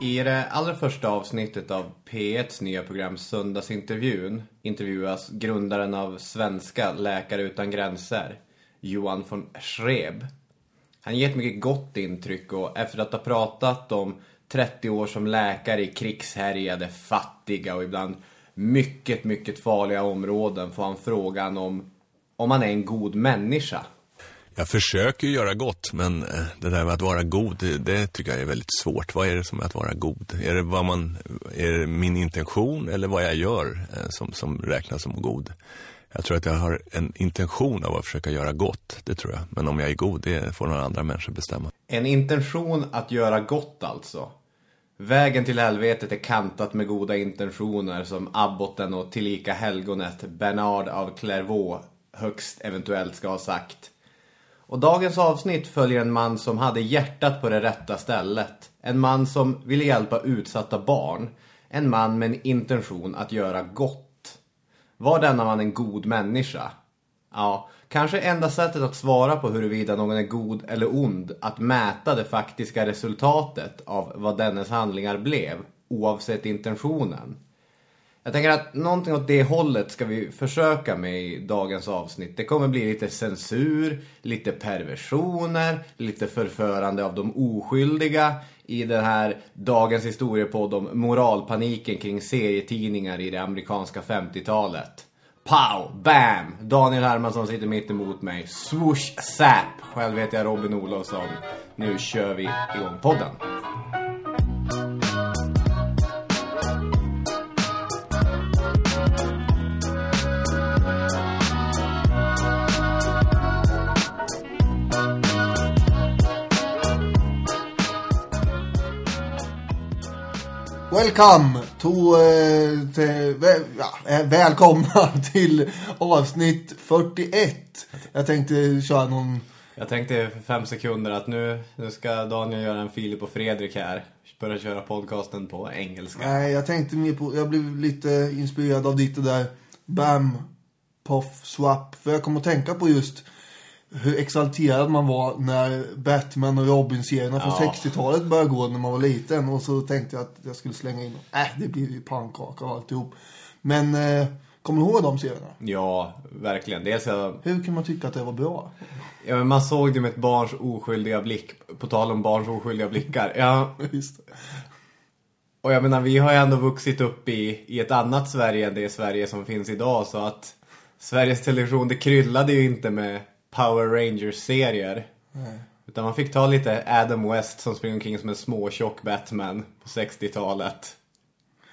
I det allra första avsnittet av P1s nya program Söndagsintervjun intervjuas grundaren av Svenska Läkare Utan Gränser, Johan von Schreb. Han ger ett mycket gott intryck och efter att ha pratat om 30 år som läkare i krigshärjade, fattiga och ibland mycket, mycket farliga områden får han frågan om om man är en god människa. Jag försöker göra gott, men eh, det där med att vara god, det, det, tycker jag är väldigt svårt. Vad är det som är att vara god? Är det, vad man, är det min intention eller vad jag gör eh, som, som räknas som god? Jag tror att jag har en intention av att försöka göra gott, det tror jag. Men om jag är god, det får några andra människor bestämma. En intention att göra gott alltså. Vägen till helvetet är kantat med goda intentioner som abboten och tillika helgonet Bernard av Clairvaux högst eventuellt ska ha sagt. Och dagens avsnitt följer en man som hade hjärtat på det rätta stället. En man som ville hjälpa utsatta barn. En man med en intention att göra gott. Var denna man en god människa? Ja, kanske enda sättet att svara på huruvida någon är god eller ond att mäta det faktiska resultatet av vad dennes handlingar blev, oavsett intentionen. Jag tänker att någonting åt det hållet ska vi försöka med i dagens avsnitt. Det kommer bli lite censur, lite perversioner, lite förförande av de oskyldiga i den här dagens historiepodd om moralpaniken kring serietidningar i det amerikanska 50-talet. Pow! Bam! Daniel Hermansson sitter mitt emot mig. Swoosh! Zap! Själv heter jag Robin Olofsson. Nu kör vi igång podden. Welcome to, eh, till, väl, ja, eh, välkomna till avsnitt 41. Jag tänkte köra någon... Jag tänkte för fem sekunder att nu, nu ska Daniel göra en Filip och Fredrik här. Börja köra podcasten på engelska. Nej, jag tänkte mer på... Jag blev lite inspirerad av ditt det där Bam, Poff, Swap. För jag kom att tänka på just hur exalterad man var när Batman och Robin-serierna från Ja. 60-talet började gå när man var liten. Och så tänkte jag att jag skulle slänga in, äh, det blir ju pannkaka och alltihop. Men, eh, kommer du ihåg de serierna? Ja, verkligen. Dels jag, Hur kan man tycka att det var bra? ja, men man såg det med ett barns oskyldiga blick. På tal om barns oskyldiga blickar. Ja, Just det. och jag menar, vi har ju ändå vuxit upp i, i ett annat Sverige än det Sverige som finns idag. Så att Sveriges Television, det kryllade ju inte med Power Rangers-serier. Utan man fick ta lite Adam West som springer omkring som en småtjock Batman på 60-talet.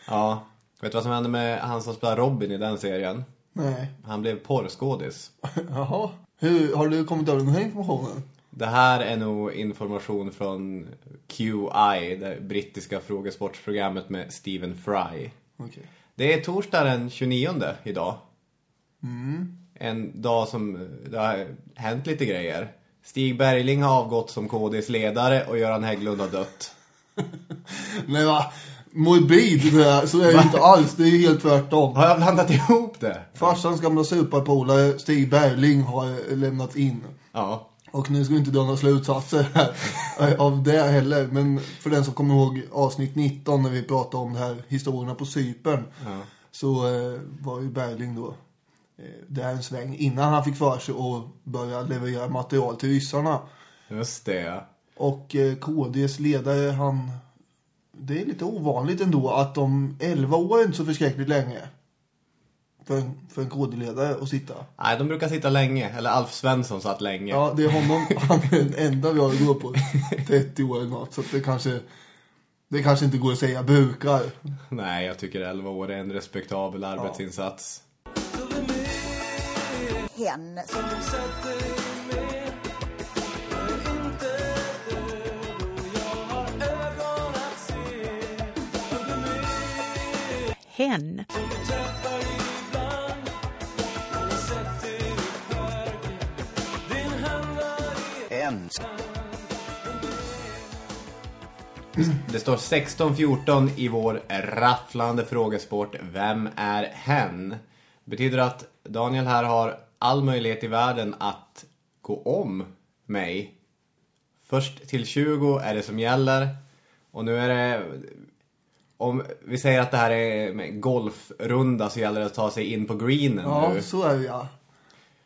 Ja, vet du vad som hände med han som spelar Robin i den serien? Nej. Han blev porrskådis. Jaha. Hur, har du kommit över den här informationen? Det här är nog information från QI, det brittiska frågesportsprogrammet med Stephen Fry. Okej. Det är torsdag den 29 idag. En dag som det har hänt lite grejer. Stig Bergling har avgått som KDs ledare och Göran Hägglund har dött. Nej va? Morbid det där, så är det inte alls. Det är ju helt tvärtom. Har jag blandat ihop det? Farsans gamla superpolare Stig Bergling har eh, lämnat in. Ja. Och nu ska vi inte dra några slutsatser här eh, av det heller. Men för den som kommer ihåg avsnitt 19 när vi pratade om det här historierna på Cypern. Så eh, var ju Bergling då eh, där en sväng innan han fick för sig att börja leverera material till ryssarna. Just det, ja. Och eh, KDs ledare, han... Det är lite ovanligt ändå att de 11 år är inte så förskräckligt länge. För en, för en KD-ledare att sitta. Nej, de brukar sitta länge. Eller Alf Svensson satt länge. Ja, det är honom, han är den enda vi har att gå på. 30 år eller något. Så det kanske... Det kanske inte går att säga brukar. Nej, jag tycker 11 år är en respektabel arbetsinsats hen som hen. En. Det står 16-14 i vår rafflande frågesport Vem är hen? Betyder att Daniel här har all möjlighet i världen att gå om mig. Först till 20 är det som gäller. Och nu är det... Om vi säger att det här är en golfrunda så gäller det att ta sig in på greenen Ja, nu. så är det ja.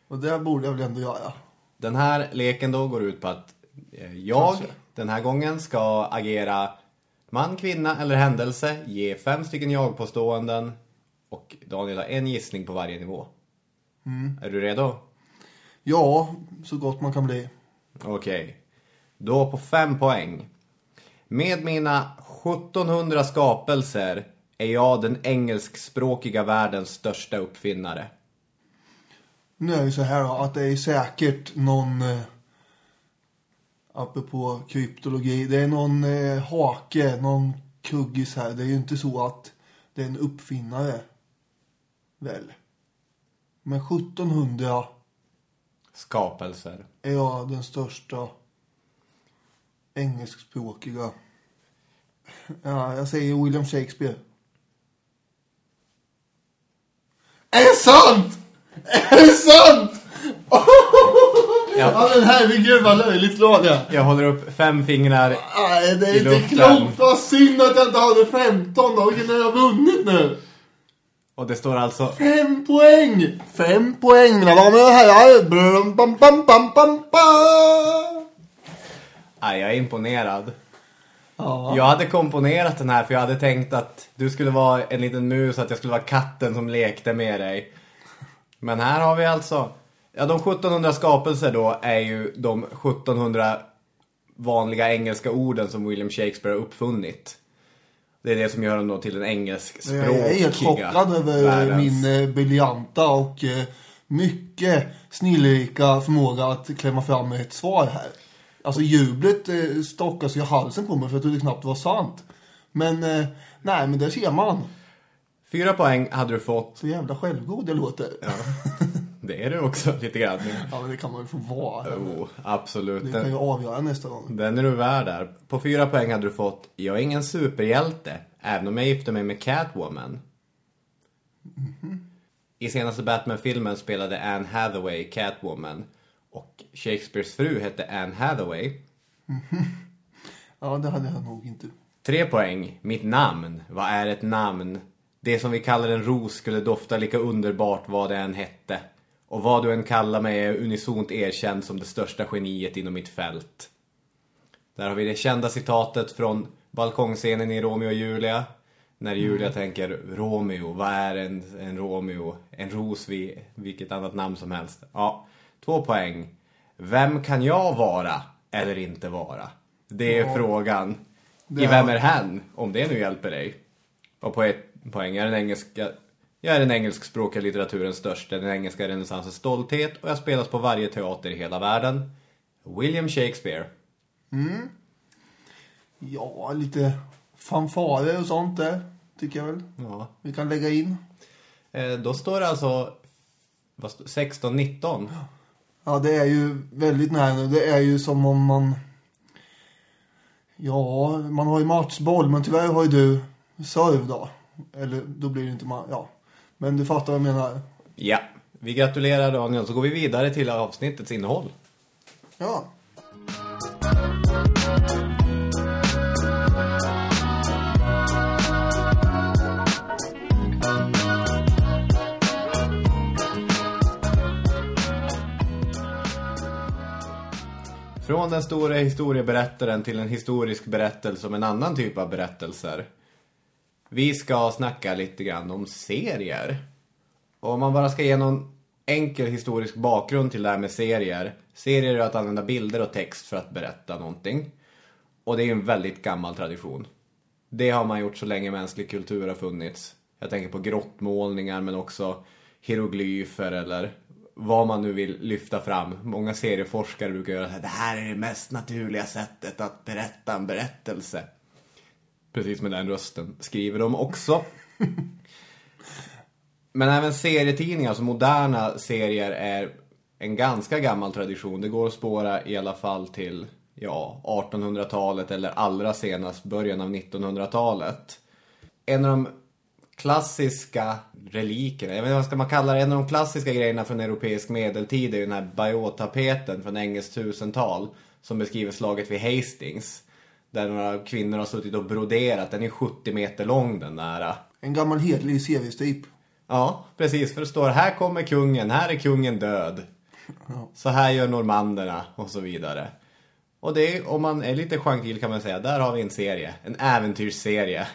Och det borde jag väl ändå göra. Den här leken då går ut på att eh, jag Kanske. den här gången ska agera man, kvinna eller händelse, ge fem stycken jag-påståenden och Daniel har en gissning på varje nivå. Mm. Är du redo? Ja, så gott man kan bli. Okej. Då på fem poäng. Med mina 1700 skapelser är jag den engelskspråkiga världens största uppfinnare. Nu är det så här då, att det är säkert någon... Eh, apropå kryptologi. Det är någon eh, hake, någon kuggis här. Det är ju inte så att det är en uppfinnare. Väl? Men 1700 Skapelser. är jag den största engelskspråkiga. Ja, jag säger William Shakespeare. Är det sant? Är det sant? Ja. Ja men herregud vad löjligt låg jag. Jag håller upp fem fingrar. Nej, det I är inte luften. klokt. Vad synd att jag inte hade 15 då. Vilken har jag vunnit nu? Och det står alltså Fem poäng! Fem poäng mina damer och herrar. Brum, bam, bam, bam, bam, bam. Nej, jag är imponerad. Ja. Jag hade komponerat den här för jag hade tänkt att du skulle vara en liten mus, att jag skulle vara katten som lekte med dig. Men här har vi alltså, ja de 1700 skapelser då är ju de 1700 vanliga engelska orden som William Shakespeare har uppfunnit. Det är det som gör honom till den engelskspråkiga Jag är helt chockad över världens- min eh, briljanta och eh, mycket snillrika förmåga att klämma fram ett svar här. Alltså jublet eh, stockas i halsen på mig för jag trodde knappt det var sant. Men eh, nej, men där ser man. Fyra poäng hade du fått. Så jävla självgod jag låter. Ja, Det är du också lite grann. men det kan man väl få vara. Oh, absolut. Det kan ju avgöra nästa gång. Den är du värd där. På fyra poäng hade du fått Jag är ingen superhjälte, även om jag gifte mig med Catwoman. I senaste Batman-filmen spelade Anne Hathaway Catwoman. Och Shakespeares fru hette Anne Hathaway. Ja, det hade jag nog inte. Tre poäng. Mitt namn. Vad är ett namn? Det som vi kallar en ros skulle dofta lika underbart vad det än hette. Och vad du än kallar mig är unisont erkänd som det största geniet inom mitt fält. Där har vi det kända citatet från balkongscenen i Romeo och Julia. När Julia tänker Romeo, vad är en, en Romeo? En ros vid vilket annat namn som helst. Ja, två poäng. Vem kan jag vara eller inte vara? Det är frågan. I Ja. Vem är hen? Om det nu hjälper dig. Och på ett poäng, är den engelska jag är den engelskspråkiga litteraturens största, den engelska renässansens stolthet och jag spelas på varje teater i hela världen. William Shakespeare. Ja, lite fanfarer och sånt där. Tycker jag väl. Ja. Vi kan lägga in. Eh, då står det alltså vad stå- 16-19. Ja, det är ju väldigt nära nu. Det är ju som om man... Ja, man har ju matchboll, men tyvärr har ju du serve då. Eller då blir det inte man... Ja. Men du fattar vad jag menar. Ja, vi gratulerar Daniel så går vi vidare till avsnittets innehåll. Ja. Från den stora historieberättaren till en historisk berättelse om en annan typ av berättelser. Vi ska snacka lite grann om serier. Och om man bara ska ge någon enkel historisk bakgrund till det här med serier. Serier är att använda bilder och text för att berätta någonting. Och det är ju en väldigt gammal tradition. Det har man gjort så länge mänsklig kultur har funnits. Jag tänker på grottmålningar men också hieroglyfer eller vad man nu vill lyfta fram. Många serieforskare brukar göra så här, det här är det mest naturliga sättet att berätta en berättelse. Precis med den rösten skriver de också. Men även serietidningar, alltså moderna serier, är en ganska gammal tradition. Det går att spåra i alla fall till ja, 1800-talet eller allra senast början av 1900-talet. En av de klassiska relikerna. Jag vet inte vad ska man kalla det. En av de klassiska grejerna från europeisk medeltid är ju den här Bayeux-tapeten från engelskt tusental. Som beskriver slaget vid Hastings. Där några kvinnor har suttit och broderat. Den är 70 meter lång den där. En gammal hedlig seriestrip. Ja, precis. För det står här kommer kungen, här är kungen död. Så här gör normanderna och så vidare. Och det, om man är lite gentil kan man säga, där har vi en serie. En äventyrsserie.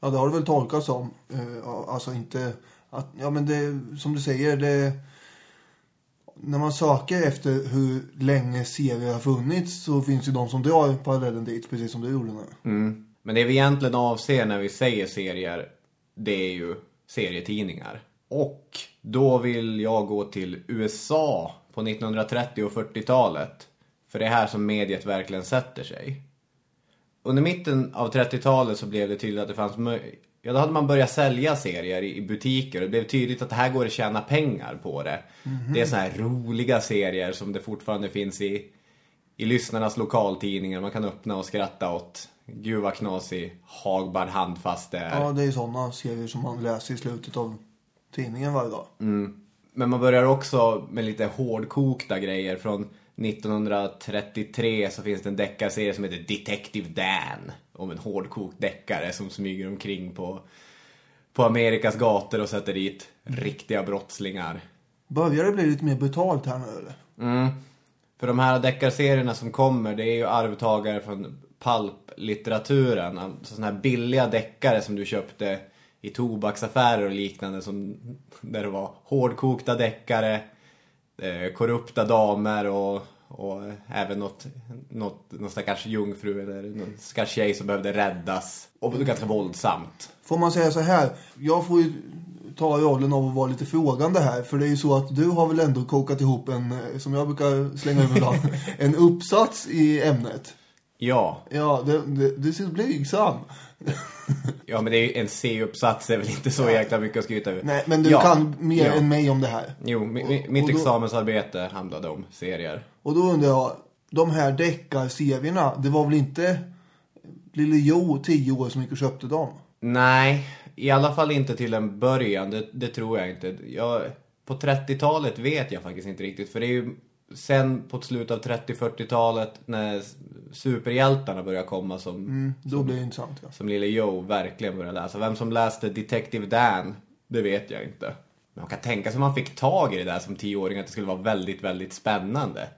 Ja, det har det väl tolkats som. Eh, Alltså inte... Att, ja, men det, som du säger, det... När man söker efter hur länge serier har funnits så finns ju de som drar parallellen dit, precis som du gjorde nu. Mm. Men det vi egentligen avser när vi säger serier, det är ju serietidningar. Och då vill jag gå till USA på 1930 och 40-talet. För det är här som mediet verkligen sätter sig. Under mitten av 30-talet så blev det tydligt att det fanns Ja, då hade man börjat sälja serier i butiker. Det blev tydligt att det här går att tjäna pengar på det. Det är såna här roliga serier som det fortfarande finns i, i lyssnarnas lokaltidningar. Man kan öppna och skratta åt. Gud vad knasig Hagbard handfast det är. Ja, det är sådana serier som man läser i slutet av tidningen varje dag. Men man börjar också med lite hårdkokta grejer. Från 1933 så finns det en deckarserie som heter Detective Dan. Om en hårdkokt deckare som smyger omkring på, på Amerikas gator och sätter dit riktiga brottslingar. Börjar det bli lite mer brutalt här nu eller? Mm. För de här deckarserierna som kommer, det är ju arvtagare från pulp-litteraturen. Alltså sådana här billiga deckare som du köpte i tobaksaffärer och liknande. Som, där det var hårdkokta deckare, eh, korrupta damer och, och även något, något, någon stackars jungfru eller någon stackars tjej som behövde räddas. Och det var ganska våldsamt. Får man säga så här, jag får ju ta rollen av att vara lite frågande här. För det är ju så att du har väl ändå kokat ihop en, eh, som jag brukar slänga ur ibland, en uppsats i ämnet. Ja, Ja, du ser blygsam. ja men det är ju en C-uppsats är väl inte så jäkla mycket att skryta över. Nej, men du Ja, kan mer ja. än mig om det här. Jo, Och- mi, mitt och då- examensarbete handlade om serier. Och då undrar jag, de här deckarserierna, det var väl inte Lille Jo, 10 år, som gick och köpte dem? Nej, i alla fall inte till en början. Det, det tror jag inte. Jag, på 30-talet vet jag faktiskt inte riktigt. För det är ju sen på slutet av 30-40-talet när superhjältarna börjar komma som, Mm, då blir det intressant. Ja. som Lille Joe verkligen börjar läsa. Vem som läste Detective Dan, det vet jag inte. Men man kan tänka sig man fick tag i det där som tioåring att det skulle vara väldigt, väldigt spännande.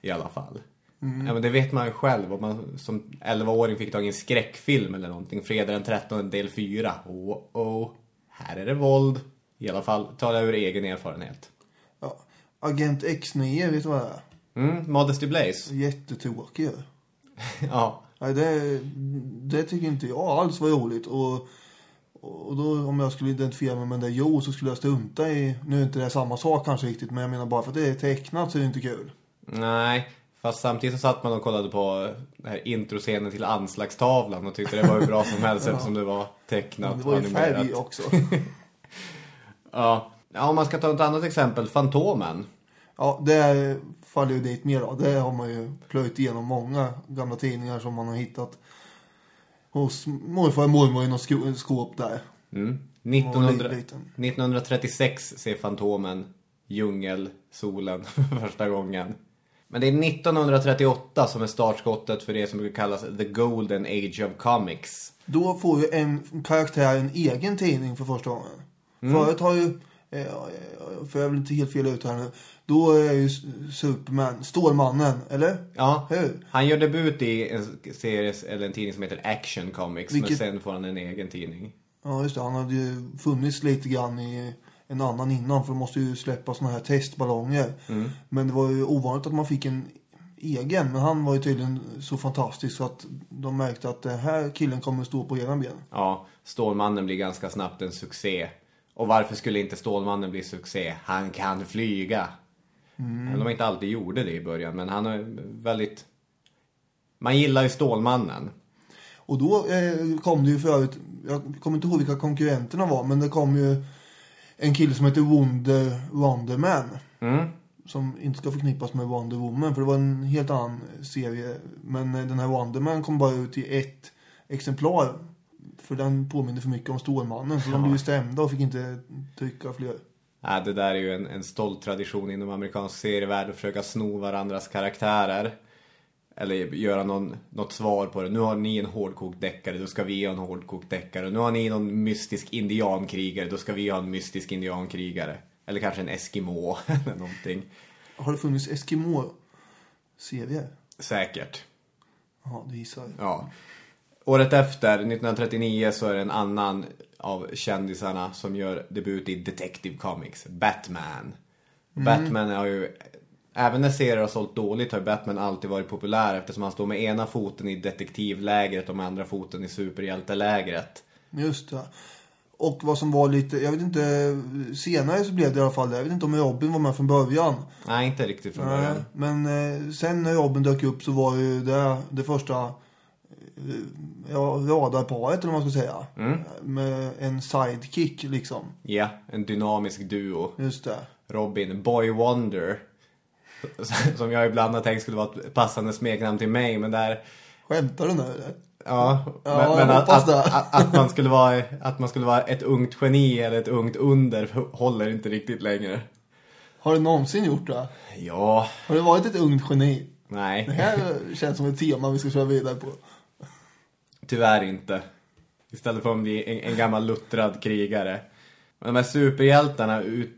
I alla fall. Ja, men det vet man ju själv. Om man som 11-åring fick tag i en skräckfilm eller någonting. Fredag den 13 del 4. Oh, oh. Här är det våld. I alla fall talar jag ur egen erfarenhet. Ja. Agent X9, vet du vad det är? Mm, Modesty Blaze. Jättetråkig ju. Ja. Nej, det, det tycker inte jag alls var roligt. Och, och då om jag skulle identifiera mig med där Jo så skulle jag strunta i... Nu är inte det samma sak kanske riktigt, men jag menar bara för att det är tecknat så är det inte kul. Nej, fast samtidigt så satt man och kollade på den här introscenen till anslagstavlan och tyckte det var hur bra som helst eftersom det var tecknat Men det var ju animerat. färg också. Ja. ja, om man ska ta ett annat exempel. Fantomen. Ja, det faller ju dit mer då. Det har man ju plöjt igenom många gamla tidningar som man har hittat hos morfar och mormor i något skåp där. Mm. Man var 1900, liten. 1936 ser Fantomen djungelsolen för första gången. Men det är 1938 som är startskottet för det som brukar kallas the golden age of comics. Då får ju en karaktär en egen tidning för första gången. Förut har ju, eh, för jag vill inte helt fel ut här nu, då är ju Superman, Stålmannen, eller? Ja, Hur? han gör debut i en serie eller en tidning som heter Action Comics. Men Vilket- sen får han en egen tidning. Ja, just det. Han hade ju funnits lite grann i en annan innan, för de måste ju släppa såna här testballonger. Men det var ju ovanligt att man fick en egen, men han var ju tydligen så fantastisk så att de märkte att den här killen kommer stå på egna ben. Ja, Stålmannen blir ganska snabbt en succé. Och varför skulle inte Stålmannen bli succé? Han kan flyga. Mm. Han inte alltid gjorde det i början, men han är väldigt... Man gillar ju Stålmannen. Och då eh, kom det ju förut, jag kommer inte ihåg vilka konkurrenterna var, men det kom ju en kille som heter Wonder, Wonderman. Mm. Som inte ska förknippas med Wonder Woman, för det var en helt annan serie. Men eh, den här Wonderman kom bara ut i ett exemplar. för den påminner för mycket om Stålmannen. Så de blev stämda och fick inte trycka fler. Nej, det där är ju en, en stolt tradition inom amerikansk serievärld att försöka sno varandras karaktärer. Eller göra någon, något svar på det. Nu har ni en hårdkokt deckare, då ska vi ha en hårdkokt deckare. Nu har ni någon mystisk indiankrigare, då ska vi ha en mystisk indiankrigare. Eller kanske en eskimo eller någonting. Har det funnits Eskimo-serier? Säkert. Ja, det gissar jag. Ja. Året efter, 1939, så är det en annan av kändisarna som gör debut i Detective Comics, Batman. Batman har ju, även när serier har sålt dåligt har ju Batman alltid varit populär eftersom han står med ena foten i detektivlägret och med andra foten i superhjältelägret. Just det. Och vad som var lite, jag vet inte, senare så blev det i alla fall. Jag vet inte om Robin var med från början. Nej, inte riktigt från början. men eh, sen när Robin dök upp så var ju det det första ja, radarparet eller vad man ska säga. Med en sidekick liksom. Ja, en dynamisk duo. Just det. Robin, Boy Wonder. Som jag ibland har tänkt skulle vara ett passande smeknamn till mig, men där Skämtar du nu eller? Ja, Ja, men, men att, att, det. att, man skulle vara, att man skulle vara ett ungt geni eller ett ungt under håller inte riktigt längre. Har du någonsin gjort det? Ja, Har du varit ett ungt geni? Det nej, här känns som ett tema vi ska köra vidare på tyvärr inte. Istället för att bli en, en gammal luttrad krigare. Men de här superhjältarna, ut,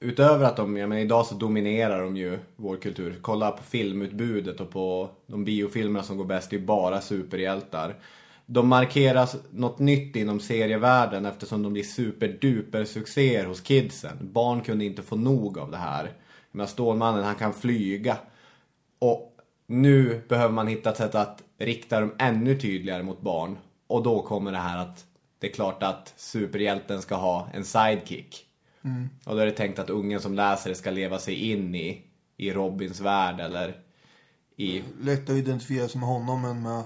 utöver att de, jag menar idag så dominerar de ju vår kultur. Kolla på filmutbudet och på de biofilmerna som går bäst, det är ju bara superhjältar. De markeras något nytt inom serievärlden eftersom de blir superduper succéer hos kidsen. Barn kunde inte få nog av det här. Men Stålmannen, han kan flyga. Och nu behöver man hitta ett sätt att rikta dem ännu tydligare mot barn. Och då kommer det här att det är klart att superhjälten ska ha en sidekick. Och då är det tänkt att ungen som läser det ska leva sig in i, i Robins värld eller i, Lätt att identifiera sig med honom än med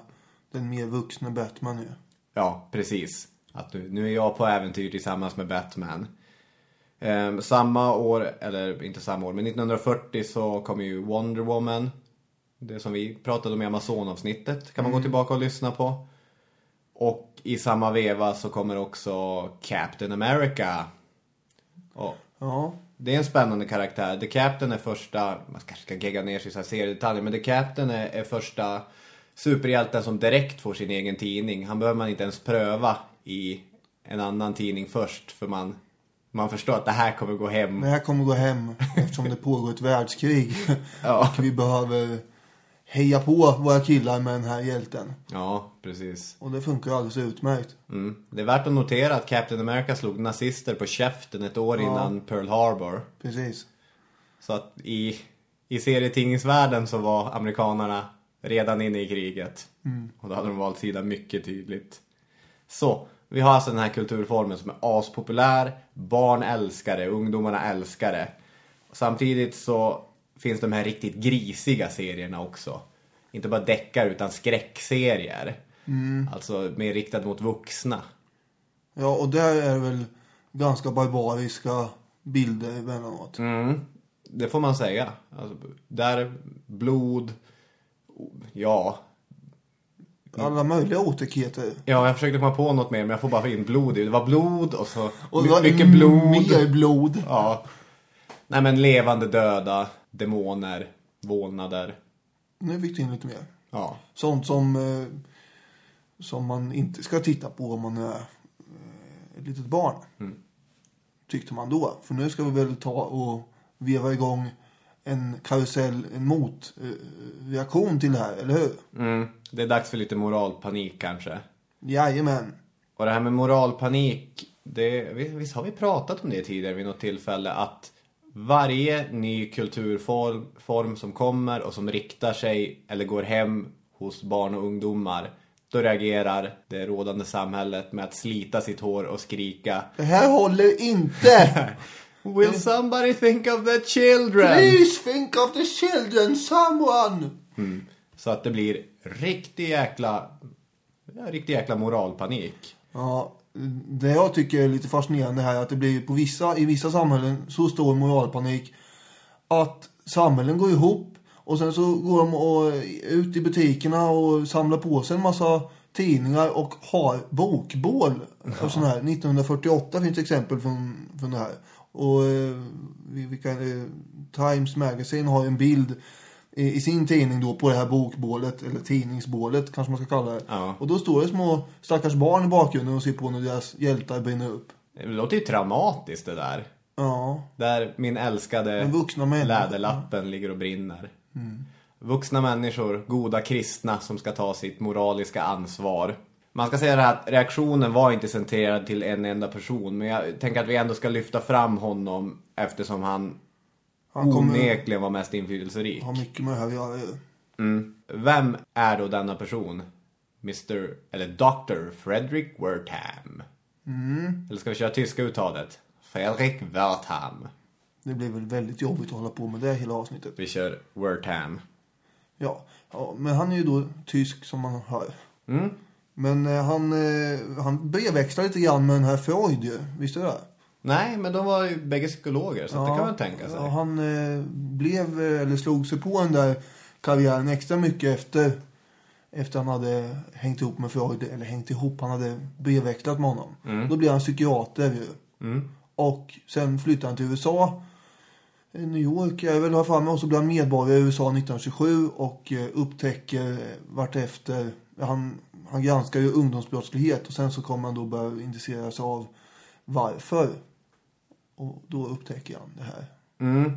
den mer vuxna Batman ju. ja precis. Att nu, nu är jag på äventyr tillsammans med Batman. Ehm, samma år, eller inte samma år, men 1940 så kom ju Wonder Woman. Det som vi pratade om i Amazon-avsnittet kan man gå tillbaka och lyssna på. Och i samma veva så kommer också Captain America. Och Ja, det är en spännande karaktär. The Captain är första, man kanske ska gegga ner sig i seriedetaljer, men The Captain är, är första superhjälten som direkt får sin egen tidning. Han behöver man inte ens pröva i en annan tidning först, för man, man förstår att det här kommer gå hem. det här kommer gå hem eftersom det pågår ett världskrig. Ja. Och vi behöver heja på våra killar med den här hjälten. Ja, precis. Och det funkar alldeles utmärkt. Mm. Det är värt att notera att Captain America slog nazister på käften ett år innan Pearl Harbor. Precis. Så att i, i serietidningsvärlden så var amerikanerna redan inne i kriget. Och då hade de valt sida mycket tydligt. Så, vi har alltså den här kulturformen som är aspopulär, barn älskar det, ungdomarna älskar det. Samtidigt så finns de här riktigt grisiga serierna också. Inte bara deckare utan skräckserier. Alltså mer riktad mot vuxna. Ja, och där är det väl ganska barbariska bilder emellanåt. Mm, det får man säga. Alltså, där blod, ja. Alla möjliga otäckheter. Ja, jag försökte komma på något mer men jag får bara in blod. Det var blod och så Och mycket blod. Mer blod. Ja. Nej men levande döda, demoner, vålnader. Nu fick du in lite mer. Ja. Sånt som, eh, som man inte ska titta på om man är eh, ett litet barn. Tyckte man då. För nu ska vi väl ta och veva igång en karusell, en motreaktion till det här, eller hur? Mm, det är dags för lite moralpanik kanske. Jajamän. Och det här med moralpanik, det, visst har vi pratat om det tidigare vid något tillfälle att varje ny kulturform form som kommer och som riktar sig eller går hem hos barn och ungdomar då reagerar det rådande samhället med att slita sitt hår och skrika Det här håller inte! Will somebody think of the children? Please think of the children, someone! Så att det blir riktig jäkla, riktig jäkla moralpanik. Ja, det jag tycker är lite fascinerande här är att det blir på vissa, i vissa samhällen så stor moralpanik att samhällen går ihop och sen så går de och, ut i butikerna och samlar på sig en massa tidningar och har bokbål. Och sån här. 1948 finns exempel från, från det här. Och eh, vi, vi kan, eh, Times Magazine har en bild i, sin tidning då på det här bokbålet, eller tidningsbålet kanske man ska kalla det. Ja. Och då står det små stackars barn i bakgrunden och ser på när deras hjältar brinner upp. Det låter ju traumatiskt det där. Ja, Där min älskade vuxna läderlappen ligger och brinner. Vuxna människor, goda kristna som ska ta sitt moraliska ansvar. Man ska säga att reaktionen var inte centrerad till en enda person. Men jag tänker att vi ändå ska lyfta fram honom eftersom han, han kommer onekligen var mest inflytelserik. ha mycket med det här att göra ju. Mm. Vem är då denna person? Mr. eller Dr. Fredrik Wertham. Eller ska vi köra tyska uttalet? Fredrik Wertham. Det blir väl väldigt jobbigt att hålla på med det hela avsnittet. Vi kör Wertham. Ja, ja men han är ju då tysk som man hör. Mm. Men eh, han, eh, han brevväxlar lite grann med den här Freud ju. Visste du det? Nej, men de var ju bägge psykologer så att det kan man tänka sig. Ja, han eh, blev, eh, eller slog sig på den där karriären extra mycket efter, efter han hade hängt ihop med Freud. Eller hängt ihop, han hade brevväxlat med honom. Då blev han psykiater ju. Mm. Och sen flyttade han till USA. eh, New York, jag vill ha för mig. Och så blev han medborgare i USA 1927 och upptäcker vartefter... Han, han granskar ju ungdomsbrottslighet och sen så kommer han då börja intressera sig av varför. Och då upptäcker han det här. Mm.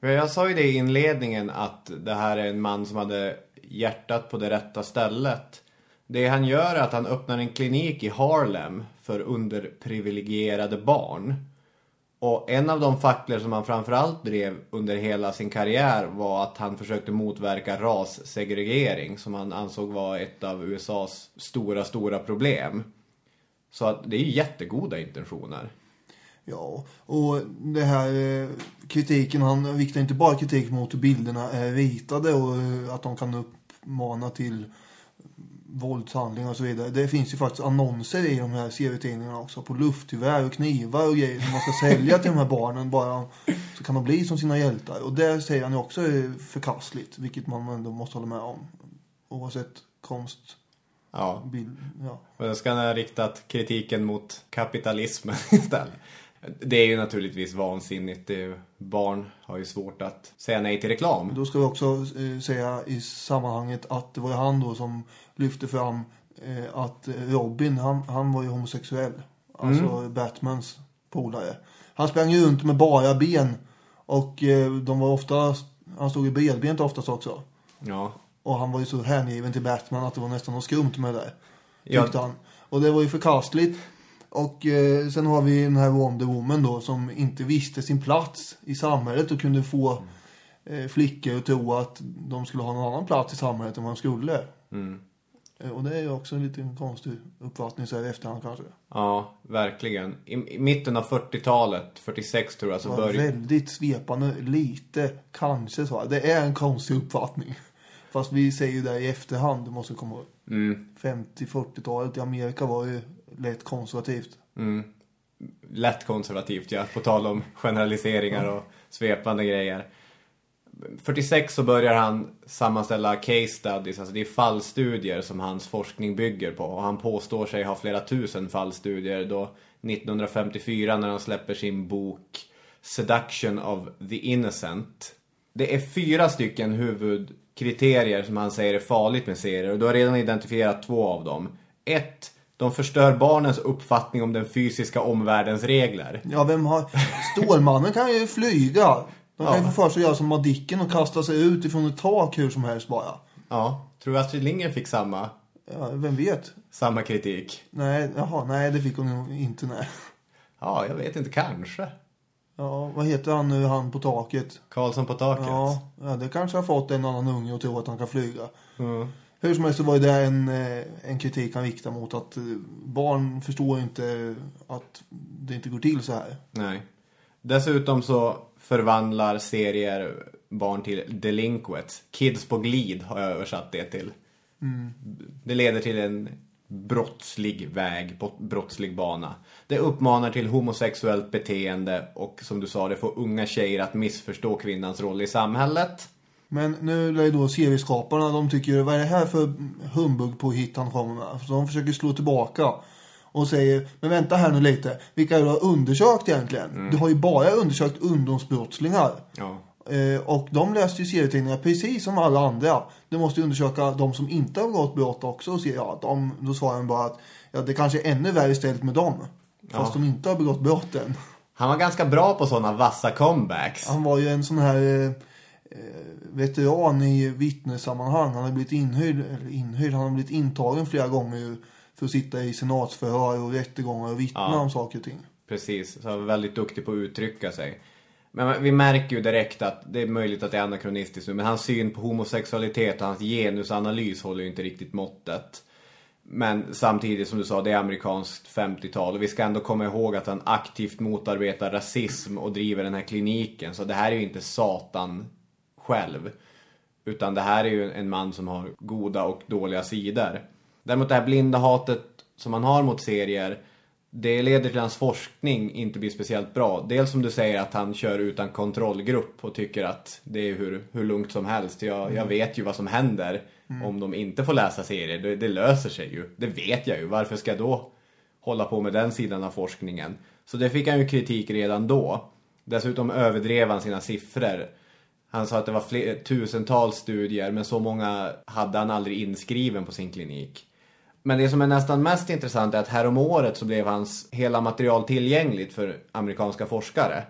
Jag sa ju det i inledningen att det här är en man som hade hjärtat på det rätta stället. Det han gör är att han öppnar en klinik i Harlem för underprivilegierade barn. Och en av de facklor som han framförallt drev under hela sin karriär var att han försökte motverka rassegregering som han ansåg var ett av USAs stora, stora problem. Så att det är ju jättegoda intentioner. Ja, och det här eh, kritiken, han riktar inte bara kritik mot hur bilderna är ritade och eh, att de kan uppmana till våldshandlingar och så vidare. Det finns ju faktiskt annonser i de här serietidningarna också på luftgevär och knivar och grejer som man ska sälja till de här barnen bara så kan de bli som sina hjältar. Och det säger han ju också är förkastligt, vilket man ändå måste hålla med om. Oavsett konst, Ja, bild, ja. Och då ska han ha riktat kritiken mot kapitalismen istället. Det är ju naturligtvis vansinnigt. Ju- barn har ju svårt att säga nej till reklam. Då ska vi också eh, säga i sammanhanget att det var ju han då som lyfte fram eh, att Robin, han, han var ju homosexuell. Alltså Batmans polare. Han sprang ju runt med bara ben. Och eh, de var ofta, han stod i bredbent oftast också. Ja. Och han var ju så hängiven till Batman att det var nästan något skumt med det. Ja. Tyckte han. Och det var ju förkastligt. Och eh, sen har vi den här Wonder Woman då som inte visste sin plats i samhället och kunde få eh, flickor att tro att de skulle ha någon annan plats i samhället än vad de skulle. Mm. Eh, och det är ju också en liten konstig uppfattning så här i efterhand kanske. Ja, verkligen. I, I mitten av 40-talet, 46 tror jag, så Det började... väldigt svepande, lite, kanske så. här. Det är en konstig uppfattning. Fast vi säger ju det i efterhand, du måste komma ihåg. Mm, 50-40-talet i Amerika var ju lätt konservativt. mm. Lätt konservativt, ja. På tal om generaliseringar och svepande grejer. 46 så börjar han sammanställa case studies, alltså det är fallstudier som hans forskning bygger på. Och han påstår sig ha flera tusen fallstudier då 1954 när han släpper sin bok Seduction of the Innocent. Det är fyra stycken huvudkriterier som han säger är farligt med serier och du har redan identifierat två av dem. Ett, de förstör barnens uppfattning om den fysiska omvärldens regler. Ja, vem har... Stålmannen kan ju flyga. De kan ju Ja. få för sig att göra som Madicken och kasta sig ut ifrån ett tak hur som helst bara. Ja, tror du Astrid Lindgren fick samma, Ja, vem vet? samma kritik? Nej, jaha, nej det fick hon nog inte, nej. Ja, jag vet inte, kanske. Ja, vad heter han nu, han på taket? Karlsson på taket. Ja, ja, det kanske har fått en annan unge att tro att han kan flyga. Mm. Hur som helst så var det en, eh, en kritik han riktade mot att eh, barn förstår inte att det inte går till så här. Nej. Dessutom så förvandlar serier barn till delinquents. Kids på glid har jag översatt det till. Det leder till en brottslig väg, brottslig bana. Det uppmanar till homosexuellt beteende och som du sa, det får unga tjejer att missförstå kvinnans roll i samhället. Men nu lär ju då serieskaparna, de tycker vad är det här för humbug på hit han kommer med? Så de försöker slå tillbaka. Och säger, men vänta här nu lite. Vilka har du undersökt egentligen? Du har ju bara undersökt ungdomsbrottslingar. Ja. Eh, och de läste ju serietidningar precis som alla andra. Du måste ju undersöka de som inte har begått brott också och se, ja, de, då svarar de bara att ja, det kanske är ännu värre ställt med dem. Fast de inte har begått brotten. Han var ganska bra på sådana vassa comebacks. Han var ju en sån här eh, eh, veteran i vittnessammanhang. Han har blivit inhyrd, eller inhyrd, han har blivit intagen flera gånger för att sitta i senatsförhör och rättegångar och vittna Ja. om saker och ting. Precis, så han var väldigt duktig på att uttrycka sig. Men vi märker ju direkt att det är möjligt att det är anakronistiskt nu, men hans syn på homosexualitet och hans genusanalys håller ju inte riktigt måttet. Men samtidigt som du sa, det är amerikanskt 50-tal och vi ska ändå komma ihåg att han aktivt motarbetar rasism och driver den här kliniken. Så det här är ju inte Satan själv. Utan det här är ju en man som har goda och dåliga sidor. Däremot det här blinda hatet som han har mot serier, det leder till hans forskning inte blir speciellt bra. Dels som du säger att han kör utan kontrollgrupp och tycker att det är hur, hur lugnt som helst. Jag, jag vet ju vad som händer om de inte får läsa serier. Det, det löser sig ju. Det vet jag ju. Varför ska jag då hålla på med den sidan av forskningen? Så det fick han ju kritik redan då. Dessutom överdrev han sina siffror. Han sa att det var fler, tusentals studier men så många hade han aldrig inskriven på sin klinik. Men det som är nästan mest intressant är att här om året så blev hans hela material tillgängligt för amerikanska forskare.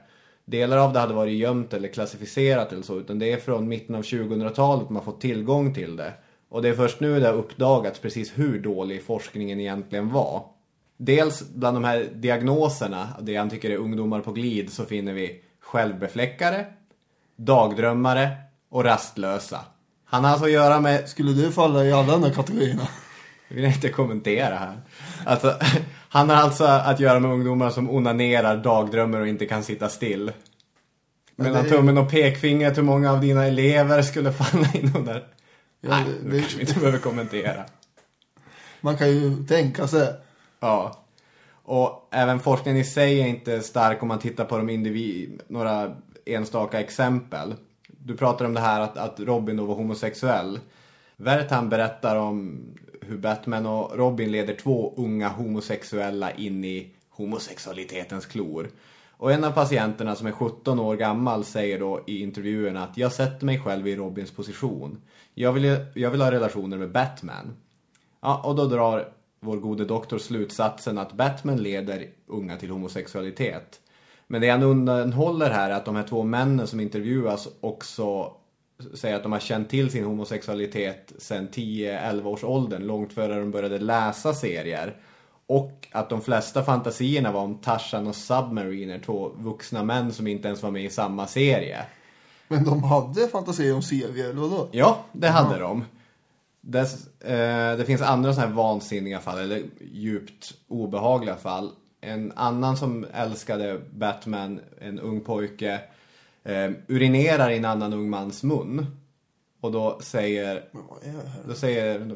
Delar av det hade varit gömt eller klassificerat eller så, utan det är från mitten av 2000-talet man fått tillgång till det. Och det är först nu det har uppdagats precis hur dålig forskningen egentligen var. Dels bland de här diagnoserna, det han tycker är ungdomar på glid, så finner vi självbefläckare, dagdrömmare och rastlösa. Han har alltså att göra med Skulle du falla i alla de där kategorierna? jag vill inte kommentera här. Alltså, han har alltså att göra med ungdomar som onanerar, dagdrömmer och inte kan sitta still. Mellan tummen och pekfingret, hur många av dina elever skulle falla in under? Ja, Nej, det- kanske vi inte behöver kommentera. Man kan ju tänka sig. Ja. Och även forskningen i sig är inte stark om man tittar på de individ, några enstaka exempel. Du pratar om det här att, att Robin då var homosexuell. Vertan berättar om hur Batman och Robin leder två unga homosexuella in i homosexualitetens klor. Och en av patienterna som är 17 år gammal säger då i intervjuerna att jag sätter mig själv i Robins position. Jag vill, jag vill ha relationer med Batman. Ja, och då drar vår gode doktor slutsatsen att Batman leder unga till homosexualitet. Men det han undanhåller här är att de här två männen som intervjuas också säger att de har känt till sin homosexualitet sedan 10-11 års åldern, långt före de började läsa serier. Och att de flesta fantasierna var om Tarzan och Submariner, två vuxna män som inte ens var med i samma serie. Men de hade fantasier om serier, eller vadå? Ja, det hade de. Dess, eh, det finns andra sådana här vansinniga fall, eller djupt obehagliga fall. En annan som älskade Batman, en ung pojke, eh, urinerar i en annan ung mans mun. Och då säger, då säger eh,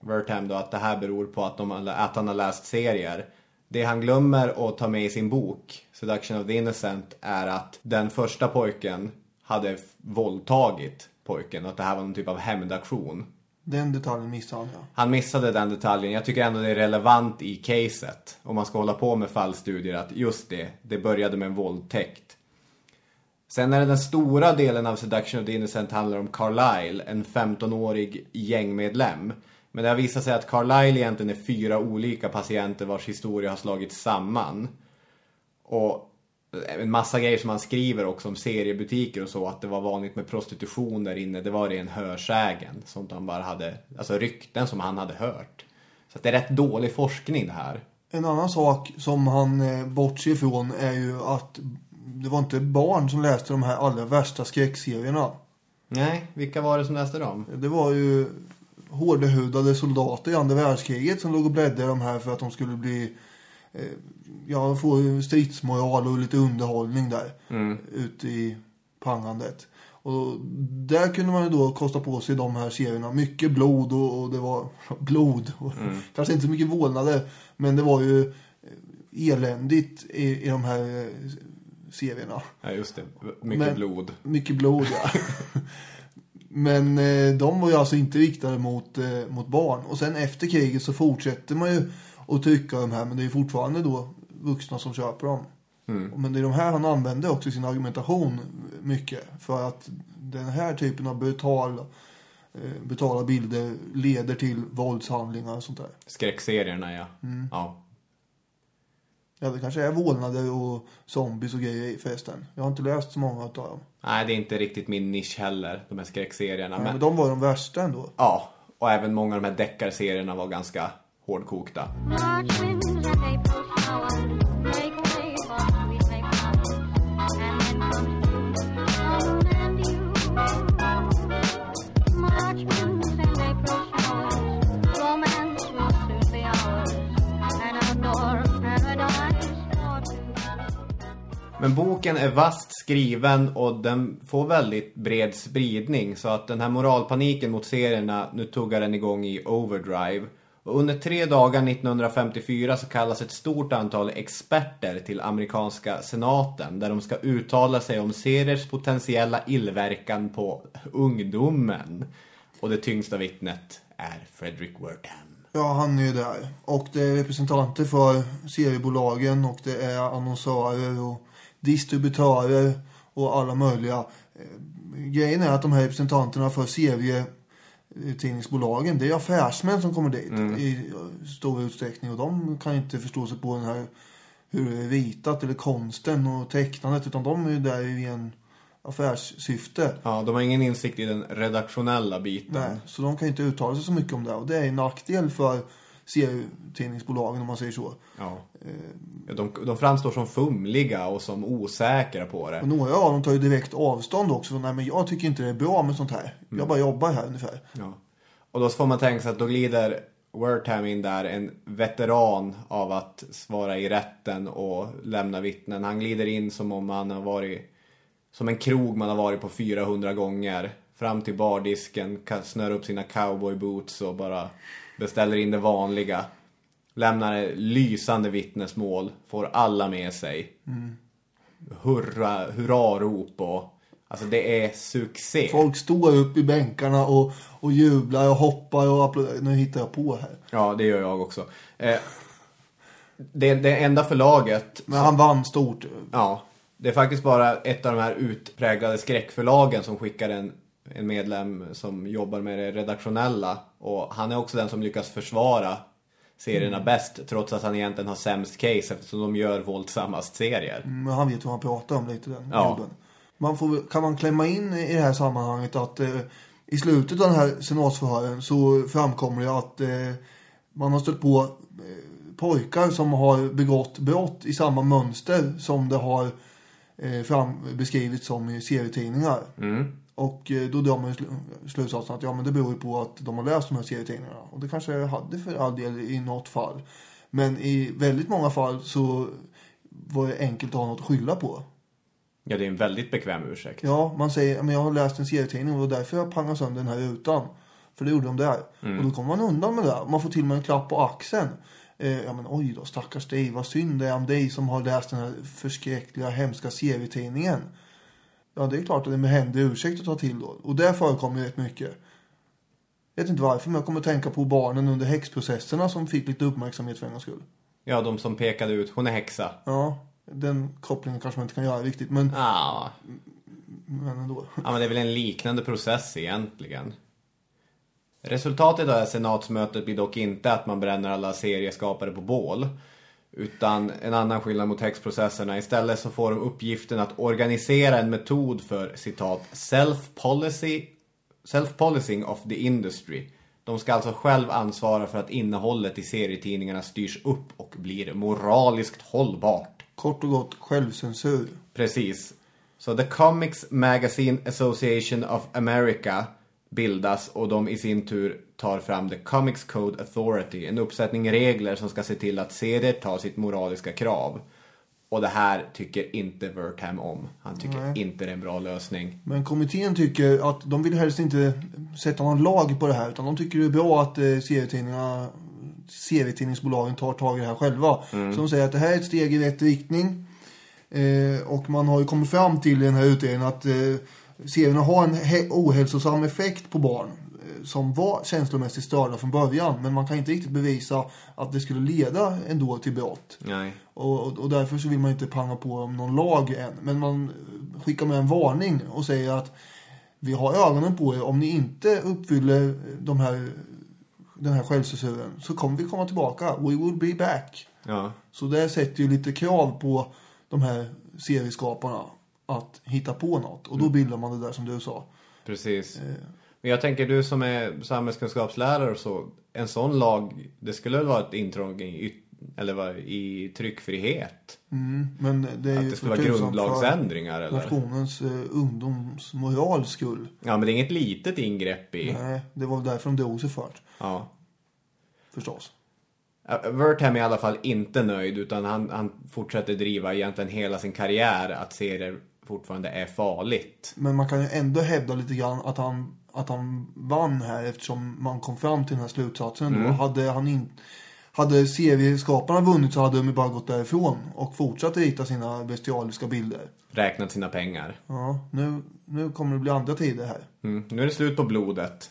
Wertham då att det här beror på att, de, att han har läst serier. Det han glömmer att ta med i sin bok, Seduction of the Innocent, är att den första pojken hade våldtagit pojken och att det här var någon typ av hämndaktion. Den detaljen missade han, ja. Han missade den detaljen. Jag tycker ändå det är relevant i caset. Om man ska hålla på med fallstudier att just det, det började med en våldtäkt. Sen är det den stora delen av Seduction of the Innocent handlar om Carlisle, en 15-årig gängmedlem. Men det har visat sig att Carlisle egentligen är fyra olika patienter vars historia har slagits samman. Och en massa grejer som han skriver också om seriebutiker och så, att det var vanligt med prostitution där inne, det var ren hörsägen. Sånt han bara hade, alltså rykten som han hade hört. Så det är rätt dålig forskning det här. En annan sak som han eh, bortser ifrån är ju att det var inte barn som läste de här allra värsta skräckserierna. Nej, vilka var det som läste dem? Det var ju hårdhudade soldater i andra världskriget som låg och bläddrade de här för att de skulle bli eh, ja, få ju stridsmoral och lite underhållning där ute i pangandet. Och där kunde man ju då kosta på sig de här serierna. Mycket blod och, och det var blod. Och Kanske inte så mycket vålnader. Men det var ju eh, eländigt i, i de här eh, serierna. Ja, just det. Mycket Men- blod. Mycket blod, ja. Men eh, de var ju alltså inte riktade mot, eh, mot barn. Och sen efter kriget så fortsätter man ju att trycka de här. Men det är fortfarande då vuxna som köper dem. Men det är de här han använder också i sin argumentation mycket. För att den här typen av brutal, eh, brutala bilder leder till våldshandlingar och sånt där. Skräckserierna, ja. Mm. ja. Ja, det kanske är vålnader och zombies och grejer i förresten. Jag har inte läst så många av dem. Nej, det är inte riktigt min nisch heller, de här skräckserierna. Men, Men, men de var de värsta ändå. ja, och även många av de här deckarserierna var ganska hårdkokta. Men boken är vast skriven och den får väldigt bred spridning. Så att den här moralpaniken mot serierna, nu tuggar den igång i overdrive. Och under tre dagar 1954 så kallas ett stort antal experter till amerikanska senaten. Där de ska uttala sig om seriers potentiella illverkan på ungdomen. Och det tyngsta vittnet är Frederick Wertham. Ja, han är ju där. Och det är representanter för seriebolagen och det är annonsörer och distributörer och alla möjliga. Eh, grejen är att de här representanterna för serietidningsbolagen, det är affärsmän som kommer dit i stor utsträckning. Och de kan inte förstå sig på den här hur det är ritat eller konsten och tecknandet utan de är ju där i en affärssyfte. Ja, de har ingen insikt i den redaktionella biten. Nej, så de kan inte uttala sig så mycket om det. Och det är en nackdel för serietidningsbolagen om man säger så. Ja. De, de framstår som fumliga och som osäkra på det. Och några av dem tar ju direkt avstånd också. Nej men jag tycker inte det är bra med sånt här. Jag bara jobbar här ungefär. Ja. Och då får man tänka sig att då glider Wertham in där, en veteran av att svara i rätten och lämna vittnen. Han glider in som om han har varit som en krog man har varit på 400 gånger. Fram till bardisken, snör upp sina cowboyboots och bara beställer in det vanliga. Lämnar lysande vittnesmål, får alla med sig. Hurra, hurrarop och... Alltså det är succé. Folk står upp i bänkarna och, och jublar och hoppar och applåderar. Nu hittar jag på här. Ja, det gör jag också. Eh, det, det enda förlaget... Men han vann stort. Ja, det är faktiskt bara ett av de här utpräglade skräckförlagen som skickar en, en medlem som jobbar med det redaktionella. Och han är också den som lyckas försvara serierna bäst, trots att han egentligen har sämst case eftersom de gör våldsammast serier. Men han vet vad han pratar om lite den Ja. gubben. Man får, kan man klämma in i det här sammanhanget att eh, i slutet av den här senatsförhören så framkommer det att eh, man har stött på eh, pojkar som har begått brott i samma mönster som det har eh, fram, beskrivits som i serietidningar. Och eh, då drar man ju sl- slutsatsen att ja, men det beror ju på att de har läst de här serietidningarna. Och det kanske jag hade för all del i något fall. Men i väldigt många fall så var det enkelt att ha något att skylla på. Ja, det är en väldigt bekväm ursäkt. Ja, man säger men jag har läst en serietidning och därför jag pangade sönder den här rutan. För det gjorde de där. Och då kommer man undan med det. Man får till och med en klapp på axeln. Eh, ja men oj då, stackars dig. Vad synd det är om dig som har läst den här förskräckliga, hemska serietidningen. Ja, det är klart att det är med händig ursäkt att ta till då. Och det förekommer ju rätt mycket. Jag vet inte varför, men jag kommer att tänka på barnen under häxprocesserna som fick lite uppmärksamhet för en gångs skull. Ja, de som pekade ut, hon är häxa. Ja, den kopplingen kanske man inte kan göra riktigt, men, Ja, men ändå. Ja, men det är väl en liknande process egentligen. Resultatet av senatsmötet blir dock inte att man bränner alla serieskapare på bål. Utan en annan skillnad mot häxprocesserna. Istället så får de uppgiften att organisera en metod för citat self-policy self-policing of the industry. De ska alltså själv ansvara för att innehållet i serietidningarna styrs upp och blir moraliskt hållbart. Kort och gott självcensur. Precis. Så The Comics Magazine Association of America bildas och de i sin tur tar fram The Comics Code Authority. En uppsättning regler som ska se till att serier tar sitt moraliska krav. Och det här tycker inte Wertham om. Han tycker inte det är en bra lösning. Men kommittén tycker att de vill helst inte sätta någon lag på det här. Utan de tycker det är bra att eh, serietidningarna, serietidningsbolagen tar tag i det här själva. Så de säger att det här är ett steg i rätt riktning. Eh, och man har ju kommit fram till i den här utredningen att eh, serierna har en ohälsosam effekt på barn eh, som var känslomässigt störda från början. Men man kan inte riktigt bevisa att det skulle leda ändå till brott. Nej. Och, och, därför så vill man inte panga på om någon lag än. Men man eh, skickar med en varning och säger att vi har ögonen på er. Om ni inte uppfyller de här, den här självcensuren så kommer vi komma tillbaka. We will be back. Ja. Så det sätter ju lite krav på de här serieskaparna att hitta på något. Och då bildar man det där som du sa. Precis. Men jag tänker du som är samhällskunskapslärare och så. En sån lag, det skulle väl vara ett intrång i, eller vad, i tryckfrihet? Mm, men det är Att det skulle vara grundlagsändringar eller? nationens eh, ungdomsmorals skull. Ja, men det är inget litet ingrepp i. Nej, det var därför de drog sig först. Ja. Förstås. Wertham är i alla fall inte nöjd utan han, han fortsätter driva egentligen hela sin karriär att serier fortfarande är farligt. Men man kan ju ändå hävda lite grann att han, att han vann här eftersom man kom fram till den här slutsatsen. Mm. Då. Hade, han in, hade serieskaparna vunnit så hade de bara gått därifrån och fortsatt rita sina bestialiska bilder. Räknat sina pengar. Ja, nu, nu kommer det bli andra tider här. Mm. Nu är det slut på blodet.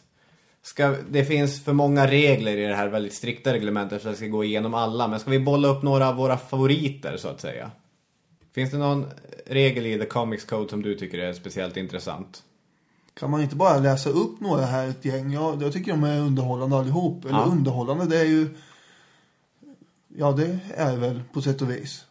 Ska, det finns för många regler i det här väldigt strikta reglementet så jag ska gå igenom alla. Men ska vi bolla upp några av våra favoriter så att säga? Finns det någon regel i The Comics Code som du tycker är speciellt intressant? Kan man inte bara läsa upp några här, ett gäng? Ja, jag tycker de är underhållande allihop. Eller Ja. underhållande, det är ju... Ja, det är väl på sätt och vis.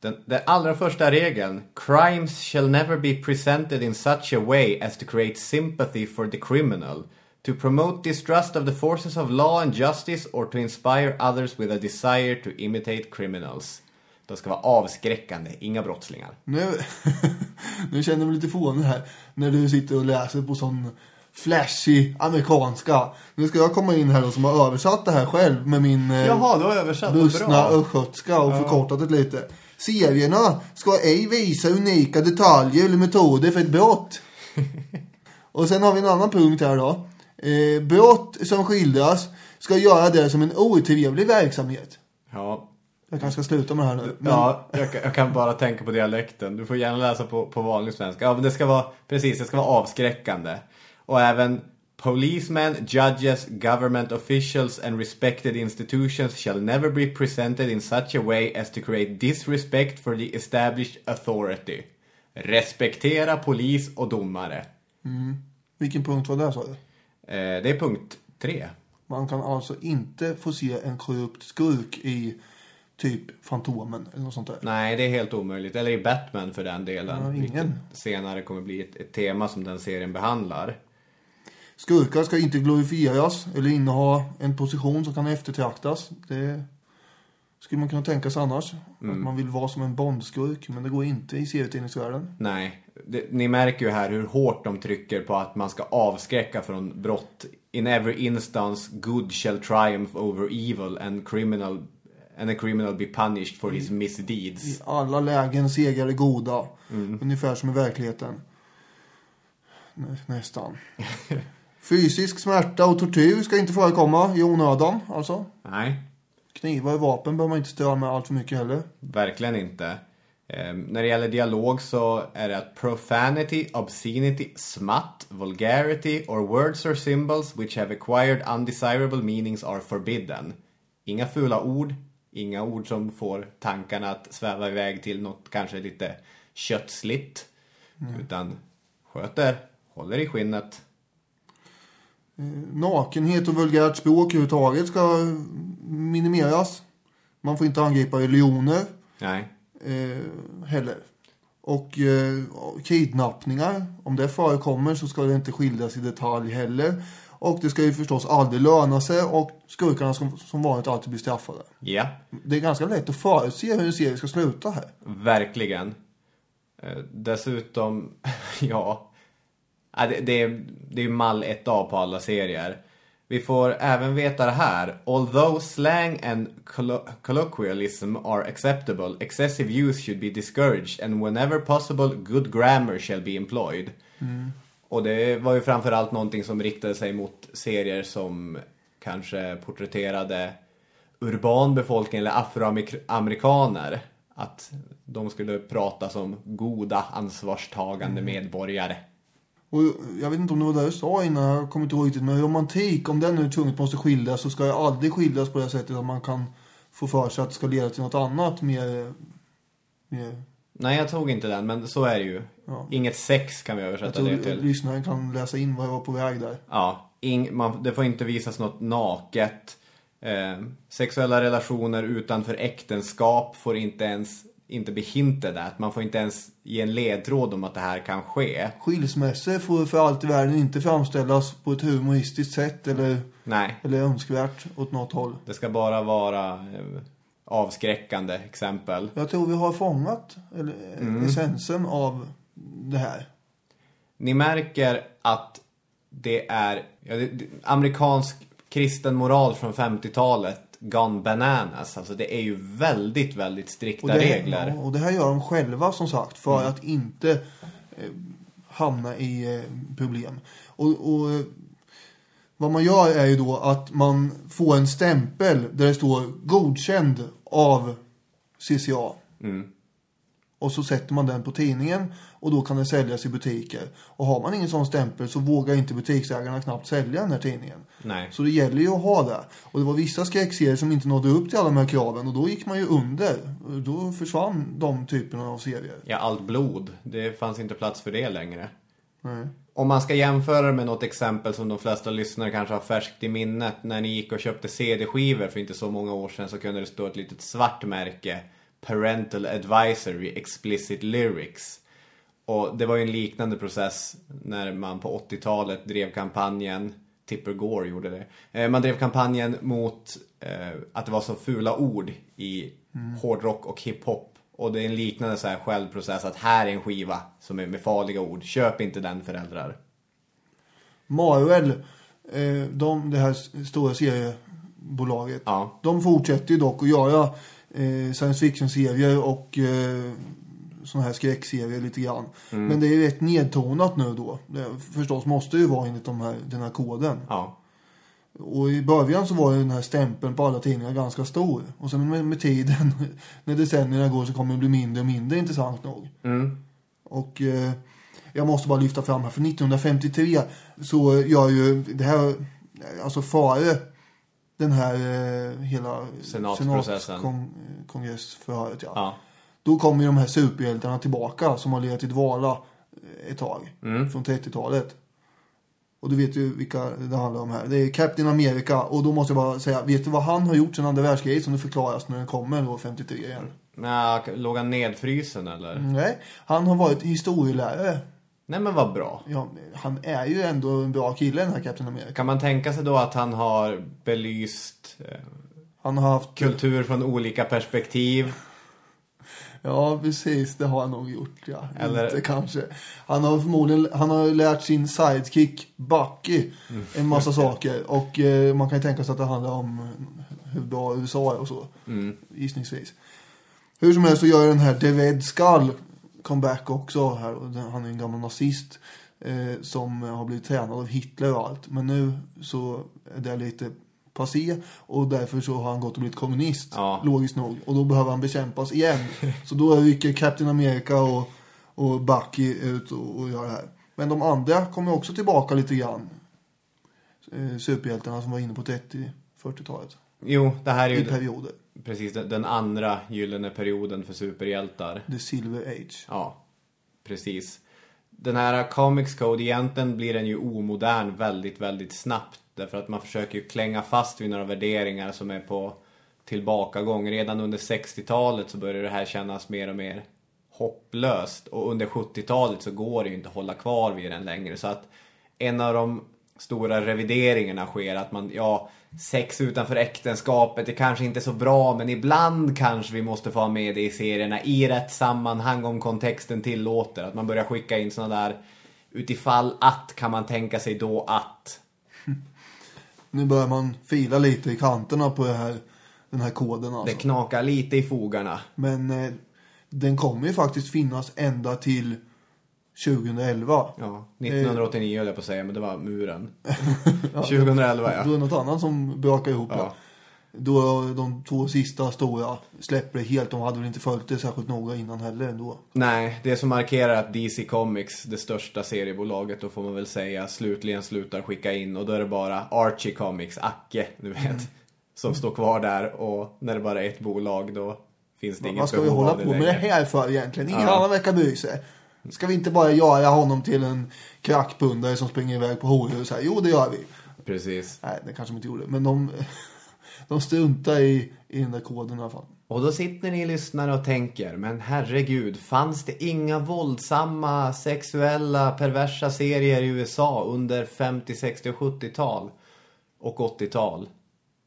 Den, den allra första regeln. Crimes shall never be presented in such a way as to create sympathy for the criminal. To promote distrust of the forces of law and justice or to inspire others with a desire to imitate criminals. De ska vara avskräckande, inga brottslingar. Nu, nu känner jag mig lite fånig här. När du sitter och läser på sån flashy amerikanska. Nu ska jag komma in här och som har översatt det här själv med min eh, Jaha, du har översatt. vad bustna bra. östgötska och förkortat det lite. Serierna ska ej visa unika detaljer eller metoder för ett brott. och sen har vi en annan punkt här då. Eh, brott som skildras ska göra det som en otrevlig verksamhet. Ja, Jag kanske ska sluta med det här nu. Men, ja jag, kan- jag kan bara tänka på dialekten. Du får gärna läsa på, på vanlig svenska. Ja, men det ska vara, precis, det ska vara avskräckande. Och även Policemen, judges, government officials and respected institutions shall never be presented in such a way as to create disrespect for the established authority. Respektera polis och domare. Vilken punkt var det sa du? Eh, det är punkt tre. Man kan alltså inte få se en korrupt skurk i typ Fantomen eller något sånt där. Nej, det är helt omöjligt. Eller i Batman för den delen. Ja, ingen. Senare kommer bli ett, ett tema som den serien behandlar. Skurkar ska inte glorifieras eller inneha en position som kan eftertraktas. Det skulle man kunna tänka sig annars. Att man vill vara som en Bondskurk, men det går inte i serietidningsvärlden. Nej, det, ni märker ju här hur hårt de trycker på att man ska avskräcka från brott. In every instance, good shall triumph over evil and criminal and a criminal be punished for his I misdeeds. alla lägen segar det goda. Ungefär som i verkligheten. Nä, nästan. Fysisk smärta och tortyr ska inte förekomma i onödan, alltså. Nej, Knivar och vapen bör man inte störa med allt för mycket heller. verkligen inte. Eh, när det gäller dialog så är det att profanity, obscenity, smut, vulgarity or words or symbols which have acquired undesirable meanings are forbidden. Inga fula ord, inga ord som får tankarna att sväva iväg till något kanske lite köttsligt. Utan sköter, håller i skinnet. Nakenhet och vulgärt språk överhuvudtaget ska minimeras. Man får inte angripa religioner Nej, eh, heller. Och eh, kidnappningar, om det förekommer så ska det inte skildras i detalj heller. Och det ska ju förstås aldrig löna sig och skurkarna ska som vanligt alltid bli straffade. ja, Det är ganska lätt att förutse hur en serie ska sluta här. Verkligen. Eh, dessutom, ja. Det, det, är, det är ju mall 1A på alla serier. Vi får även veta det här. Although slang and collo- colloquialism are acceptable, excessive use should be discouraged and whenever possible good grammar shall be employed. Och det var ju framförallt någonting som riktade sig mot serier som kanske porträtterade urban befolkning eller afroamerikaner. Att de skulle prata som goda, ansvarstagande medborgare. Och jag vet inte om det var det jag sa innan, jag kommer inte ihåg riktigt. Men romantik, om den nu tvunget måste skildras så ska jag aldrig skildras på det sättet att man kan få för sig att det ska leda till något annat mer... mer Nej, jag tog inte den, men så är det ju. Ja. Inget sex kan vi översätta det till. lyssnaren kan läsa in vad jag var på väg där. Ja, ing, man, det får inte visas något naket. Eh, sexuella relationer utanför äktenskap får inte ens inte bli hinted at. Man får inte ens ge en ledtråd om att det här kan ske. Skilsmässor får för allt i världen inte framställas på ett humoristiskt sätt eller, Nej, eller önskvärt åt något håll. det ska bara vara eh, avskräckande exempel. Jag tror vi har fångat eller, essensen av det här. Ni märker att det är ja, det, det, amerikansk kristen moral från 50-talet gone bananas. Alltså det är ju väldigt, väldigt strikta det, regler. ja, och det här gör de själva som sagt för att inte eh, hamna i eh, problem. Och, och vad man gör är ju då att man får en stämpel där det står godkänd av CCA. Mm. Och så sätter man den på tidningen och då kan den säljas i butiker. Och har man ingen sån stämpel så vågar inte butiksägarna knappt sälja den här tidningen. Nej. Så det gäller ju att ha det. Och det var vissa skräckserier som inte nådde upp till alla de här kraven och då gick man ju under. Då försvann de typerna av serier. Ja, allt blod. Det fanns inte plats för det längre. Nej. Om man ska jämföra med något exempel som de flesta lyssnare kanske har färskt i minnet. När ni gick och köpte CD-skivor för inte så många år sedan så kunde det stå ett litet svart märke. Parental Advisory Explicit Lyrics. Och det var ju en liknande process när man på 80-talet drev kampanjen Tipper Gore gjorde det. Eh, Man drev kampanjen mot eh, att det var så fula ord i hårdrock och hiphop. Och det är en liknande så här självprocess att här är en skiva som är med farliga ord. Köp inte den föräldrar. Marvel, eh, de, det här stora seriebolaget, Ja. de fortsätter ju dock att göra science fiction-serier och sådana här skräckserier lite grann. Men det är rätt nedtonat nu då. Det förstås måste ju vara enligt de här, den här koden. Ja. Och i början så var ju den här stämpeln på alla tidningar ganska stor. Och sen med, med tiden, när decennierna går så kommer det bli mindre och mindre intressant nog. Mm. Och eh, jag måste bara lyfta fram här, för 1953 så gör ju det här, alltså före den här eh, hela Senatsprocessen. kon- kongressförhöret, ja. Ja. Då kommer ju de här superhjältarna tillbaka som har legat i dvala eh, ett tag. Mm. Från 30-talet. Och du vet ju vilka det handlar om här. Det är Captain America. Och då måste jag bara säga, vet du vad han har gjort sedan andra världskriget som det förklaras när den kommer då 53 igen? Men, låg han nedfrysen eller? Nej, han har varit historielärare. Nej men vad bra. Ja, han är ju ändå en bra kille den här Captain America. Kan man tänka sig då att han har belyst eh, Han har haft... kultur från olika perspektiv? Ja, precis. Det har han nog gjort, ja. Eller- Inte kanske. Han har förmodligen han har lärt sin sidekick Bucky en massa saker. Och eh, man kan ju tänka sig att det handlar om hur bra USA är och så. Gissningsvis. Hur som helst så gör den här Red Skull comeback också här. Han är en gammal nazist. Eh, som har blivit tränad av Hitler och allt. Men nu så är det lite passé. Och därför så har han gått och blivit kommunist. Ja. Logiskt nog. Och då behöver han bekämpas igen. så då rycker Captain America och, och Bucky ut och, och gör det här. Men de andra kommer också tillbaka lite grann. Eh, superhjältarna som var inne på 30-40-talet. Jo, det här är I ju perioder. precis den, den andra gyllene perioden för superhjältar. The Silver Age. Ja, precis. Den här Comics Code, egentligen blir den ju omodern väldigt, väldigt snabbt. Därför att man försöker ju klänga fast vid några värderingar som är på tillbakagång. Redan under 60-talet så börjar det här kännas mer och mer hopplöst. Och under 70-talet så går det ju inte att hålla kvar vid den längre. Så att en av de stora revideringarna sker att man, ja, sex utanför äktenskapet är kanske inte så bra men ibland kanske vi måste få ha med det i serierna i rätt sammanhang om kontexten tillåter. Att man börjar skicka in sådana där utifall att kan man tänka sig då att. Nu börjar man fila lite i kanterna på det här, den här koden Det alltså. knakar lite i fogarna. Men eh, den kommer ju faktiskt finnas ända till 2011. Ja, 1989 höll jag på att säga men det var muren. 2011 ja. Då är det något annat som brakar ihop. ja. Då de två sista stora släpper det helt. De hade väl inte följt det särskilt noga innan heller ändå. Nej, det som markerar att DC Comics, det största seriebolaget, då får man väl säga, slutligen slutar skicka in. Och då är det bara Archie Comics, Acke, du vet, Mm. som står kvar där. Och när det bara är ett bolag, då finns det inget Vad ska vi hålla på med längre. det här för egentligen? Ingen Ja. annan verkar bry sig. Ska vi inte bara göra honom till en krackpundare som springer iväg på horhus här? Jo, det gör vi. Precis. Nej, det kanske de inte gjorde. Men de, de struntar i, i den där koden i alla fall. Och då sitter ni lyssnare och tänker, men herregud, fanns det inga våldsamma, sexuella, perversa serier i USA under 50, 60 och 70-tal? Och 80-tal?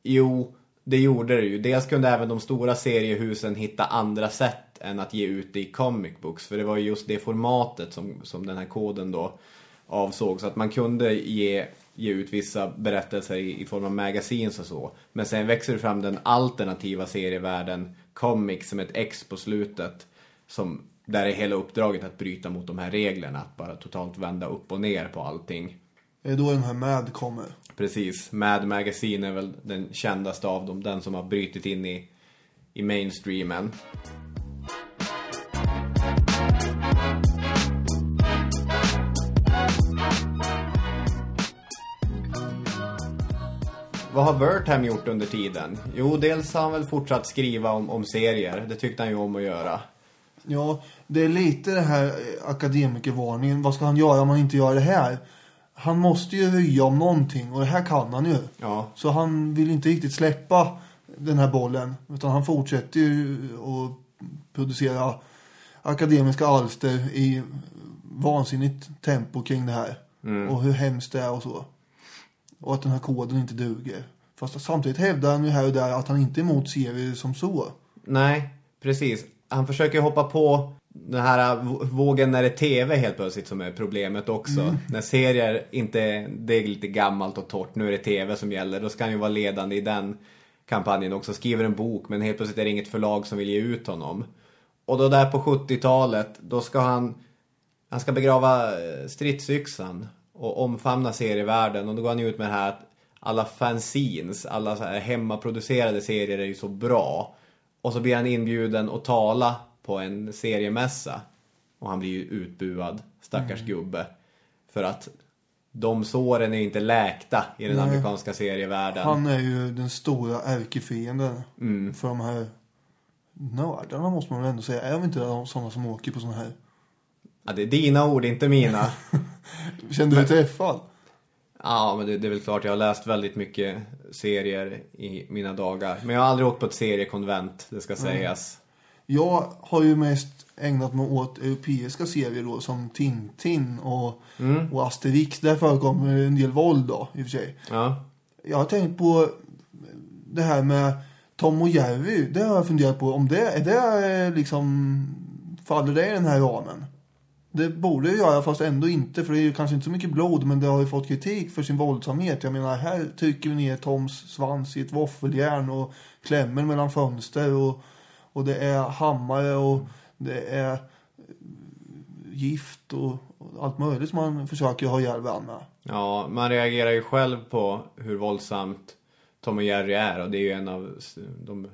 Jo, det gjorde det ju. Dels kunde även de stora seriehusen hitta andra sätt än att ge ut det i comic books. För det var ju just det formatet som, som den här koden då avsåg. Så att man kunde ge, ge ut vissa berättelser i, i form av magazines och så. Men sen växer det fram den alternativa serievärlden, comics, som ett X på slutet. Som, där är hela uppdraget att bryta mot de här reglerna. Att bara totalt vända upp och ner på allting. Det är då den här Mad kommer. Precis. Mad Magazine är väl den kändaste av dem. Den som har brytit in i, i mainstreamen. Vad har Bertham gjort under tiden? Jo, dels har han väl fortsatt skriva om, om serier. Det tyckte han ju om att göra. Ja, det är lite det här akademikervarningen. Vad ska han göra om han inte gör det här? Han måste ju rya om någonting och det här kan han ju. Ja, Så han vill inte riktigt släppa den här bollen. Utan han fortsätter ju att producera akademiska alster i vansinnigt tempo kring det här. Och hur hemskt det är och så. Och att den här koden inte duger. Fast samtidigt hävdar han ju här och där att han inte är emot serier som så. Nej, precis. Han försöker hoppa på den här vågen när det är tv helt plötsligt som är problemet också. När serier inte, det är lite gammalt och torrt, nu är det tv som gäller. Då ska han ju vara ledande i den kampanjen också. Skriver en bok men helt plötsligt är det inget förlag som vill ge ut honom. Och då där på 70-talet, då ska han, han ska begrava eh, stridsyxan och omfamna serievärlden. Och då går han ut med det här att alla fanzines, alla så här hemmaproducerade serier är ju så bra. Och så blir han inbjuden att tala på en seriemässa. Och han blir ju utbuad, stackars gubbe. För att de såren är inte läkta i den Nej. amerikanska serievärlden. Han är ju den stora ärkefienden för de här nördarna måste man väl ändå säga. Är de inte sådana som åker på sådana här? Ja, det är dina ord, inte mina. Kände du dig träffad? Ja, men det, det är väl klart jag har läst väldigt mycket serier i mina dagar. Men jag har aldrig åkt på ett seriekonvent, det ska sägas. Jag har ju mest ägnat mig åt europeiska serier då som Tintin och, och Asterix. Där förekommer en del våld då i och för sig. Ja. Jag har tänkt på det här med Tom och Jerry. Det har jag funderat på. Om det är det eh, liksom faller det i den här ramen? Det borde det göra fast ändå inte för det är ju kanske inte så mycket blod men det har ju fått kritik för sin våldsamhet. Jag menar här trycker vi ner Toms svans i ett våffeljärn och klämmer mellan fönster och, och det är hammare och det är gift och, och allt möjligt som man försöker ha ihjäl varandra med. ja, man reagerar ju själv på hur våldsamt Tom och Jerry är. Och det är ju en av de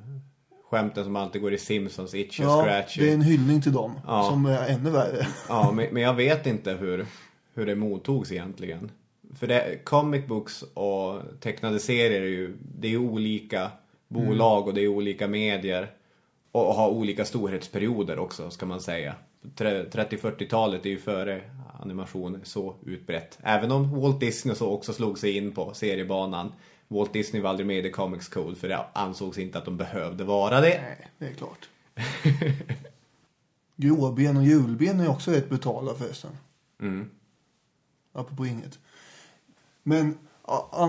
skämten som alltid går i Simpsons, Itchy och Ja, Scratchy. det är en hyllning till dem Ja. som är ännu värre. Ja, men, men jag vet inte hur, hur det mottogs egentligen. För det, comic books och tecknade serier är ju, det är olika bolag och det är olika medier. Och, och har olika storhetsperioder också, ska man säga. Tre- 30-40-talet är ju före animation så utbrett. Även om Walt Disney så också slog sig in på seriebanan. Walt Disney var aldrig med i The Comics Code för det ansågs inte att de behövde vara det. Nej, det är klart. Gråben och julben är också rätt brutala förresten. Mm. Apropå inget. Men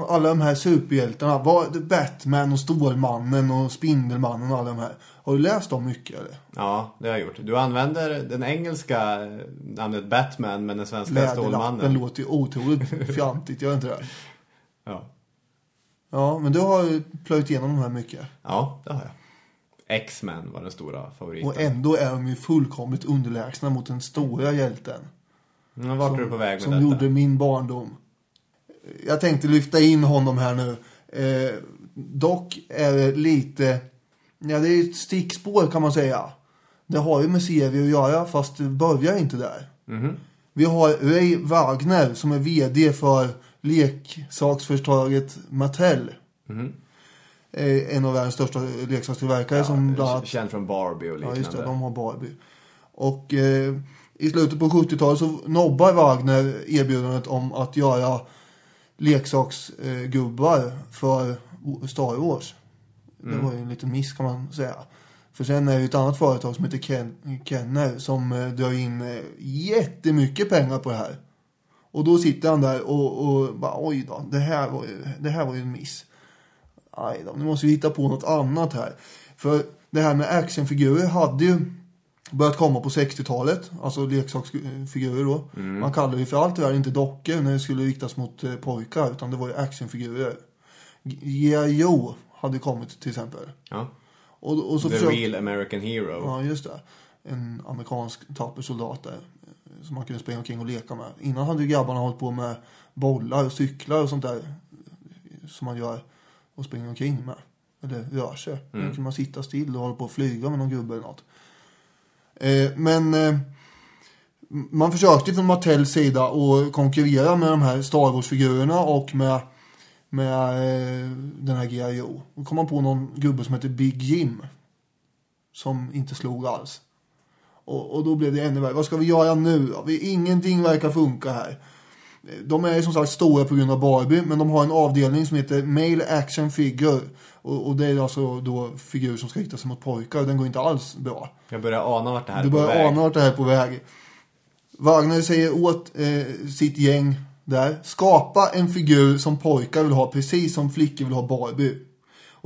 alla de här superhjältarna, Batman och Stålmannen och Spindelmannen och alla de här. Har du läst dem mycket eller? Ja, det har jag gjort. Du använder den engelska eh, namnet Batman men den svenska Läderlappen Stålmannen. låter ju otroligt fjantigt, gör inte det? Ja. Ja, men du har ju plöjt igenom de här mycket. ja, det har jag. X-Men var den stora favoriten. Och ändå är de ju fullkomligt underlägsna mot den stora hjälten. Men vart är du på väg med som detta? gjorde min barndom. Jag tänkte lyfta in honom här nu. Eh, Dock är det lite, ja det är ett stickspår kan man säga. Det har ju med serier att göra fast det börjar inte där. Vi har Ray Wagner som är vd för leksaksföretaget Mattel. Eh, En av världens största leksakstillverkare som bland annat Känd från Barbie och Ja, liknande. just det. De har Barbie. Och eh, i slutet på 70-talet så nobbar Wagner erbjudandet om att göra leksaksgubbar gubbar för Star Wars. Det var ju en liten miss kan man säga. För sen är det ju ett annat företag som heter Ken, Kenner som eh, drar in eh, jättemycket pengar på det här. Och då sitter han där och, och bara oj då, det här var ju, det här var ju en miss. Aj då, nu måste vi hitta på något annat här. För det här med actionfigurer hade ju börjat komma på 60-talet. Alltså leksaksfigurer då. Man kallade det för allt det där inte dockor när det skulle riktas mot eh, pojkar. Utan det var ju actionfigurer. G.I. Joe hade kommit till exempel. Ja. Och, och så The försökte- real American hero. Ja, just det. En amerikansk tapper soldat där. Som man kunde springa omkring och leka med. Innan hade ju grabbarna hållit på med bollar och cyklar och sånt där. Som man gör och springer omkring med. Eller rör sig. Nu kan man sitta still och hålla på och flyga med någon gubbe eller något. Eh, men eh, man försökte från Mattels sida att konkurrera med de här Star Wars-figurerna och med, med eh, den här G.I.O. Då kom man på någon gubbe som heter Big Jim. Som inte slog alls. Och, och då blev det ännu värre. Vad ska vi göra nu då? Vi, ingenting verkar funka här. De är som sagt stora på grund av Barbie, men de har en avdelning som heter Male Action Figure. Och, och det är alltså då figurer som ska rikta sig mot pojkar. Den går inte alls bra. Jag börjar ana vart det här Du är på börjar väg. ana vart det här är på väg. Wagner säger åt eh, sitt gäng där. Skapa en figur som pojkar vill ha precis som flickor vill ha Barbie.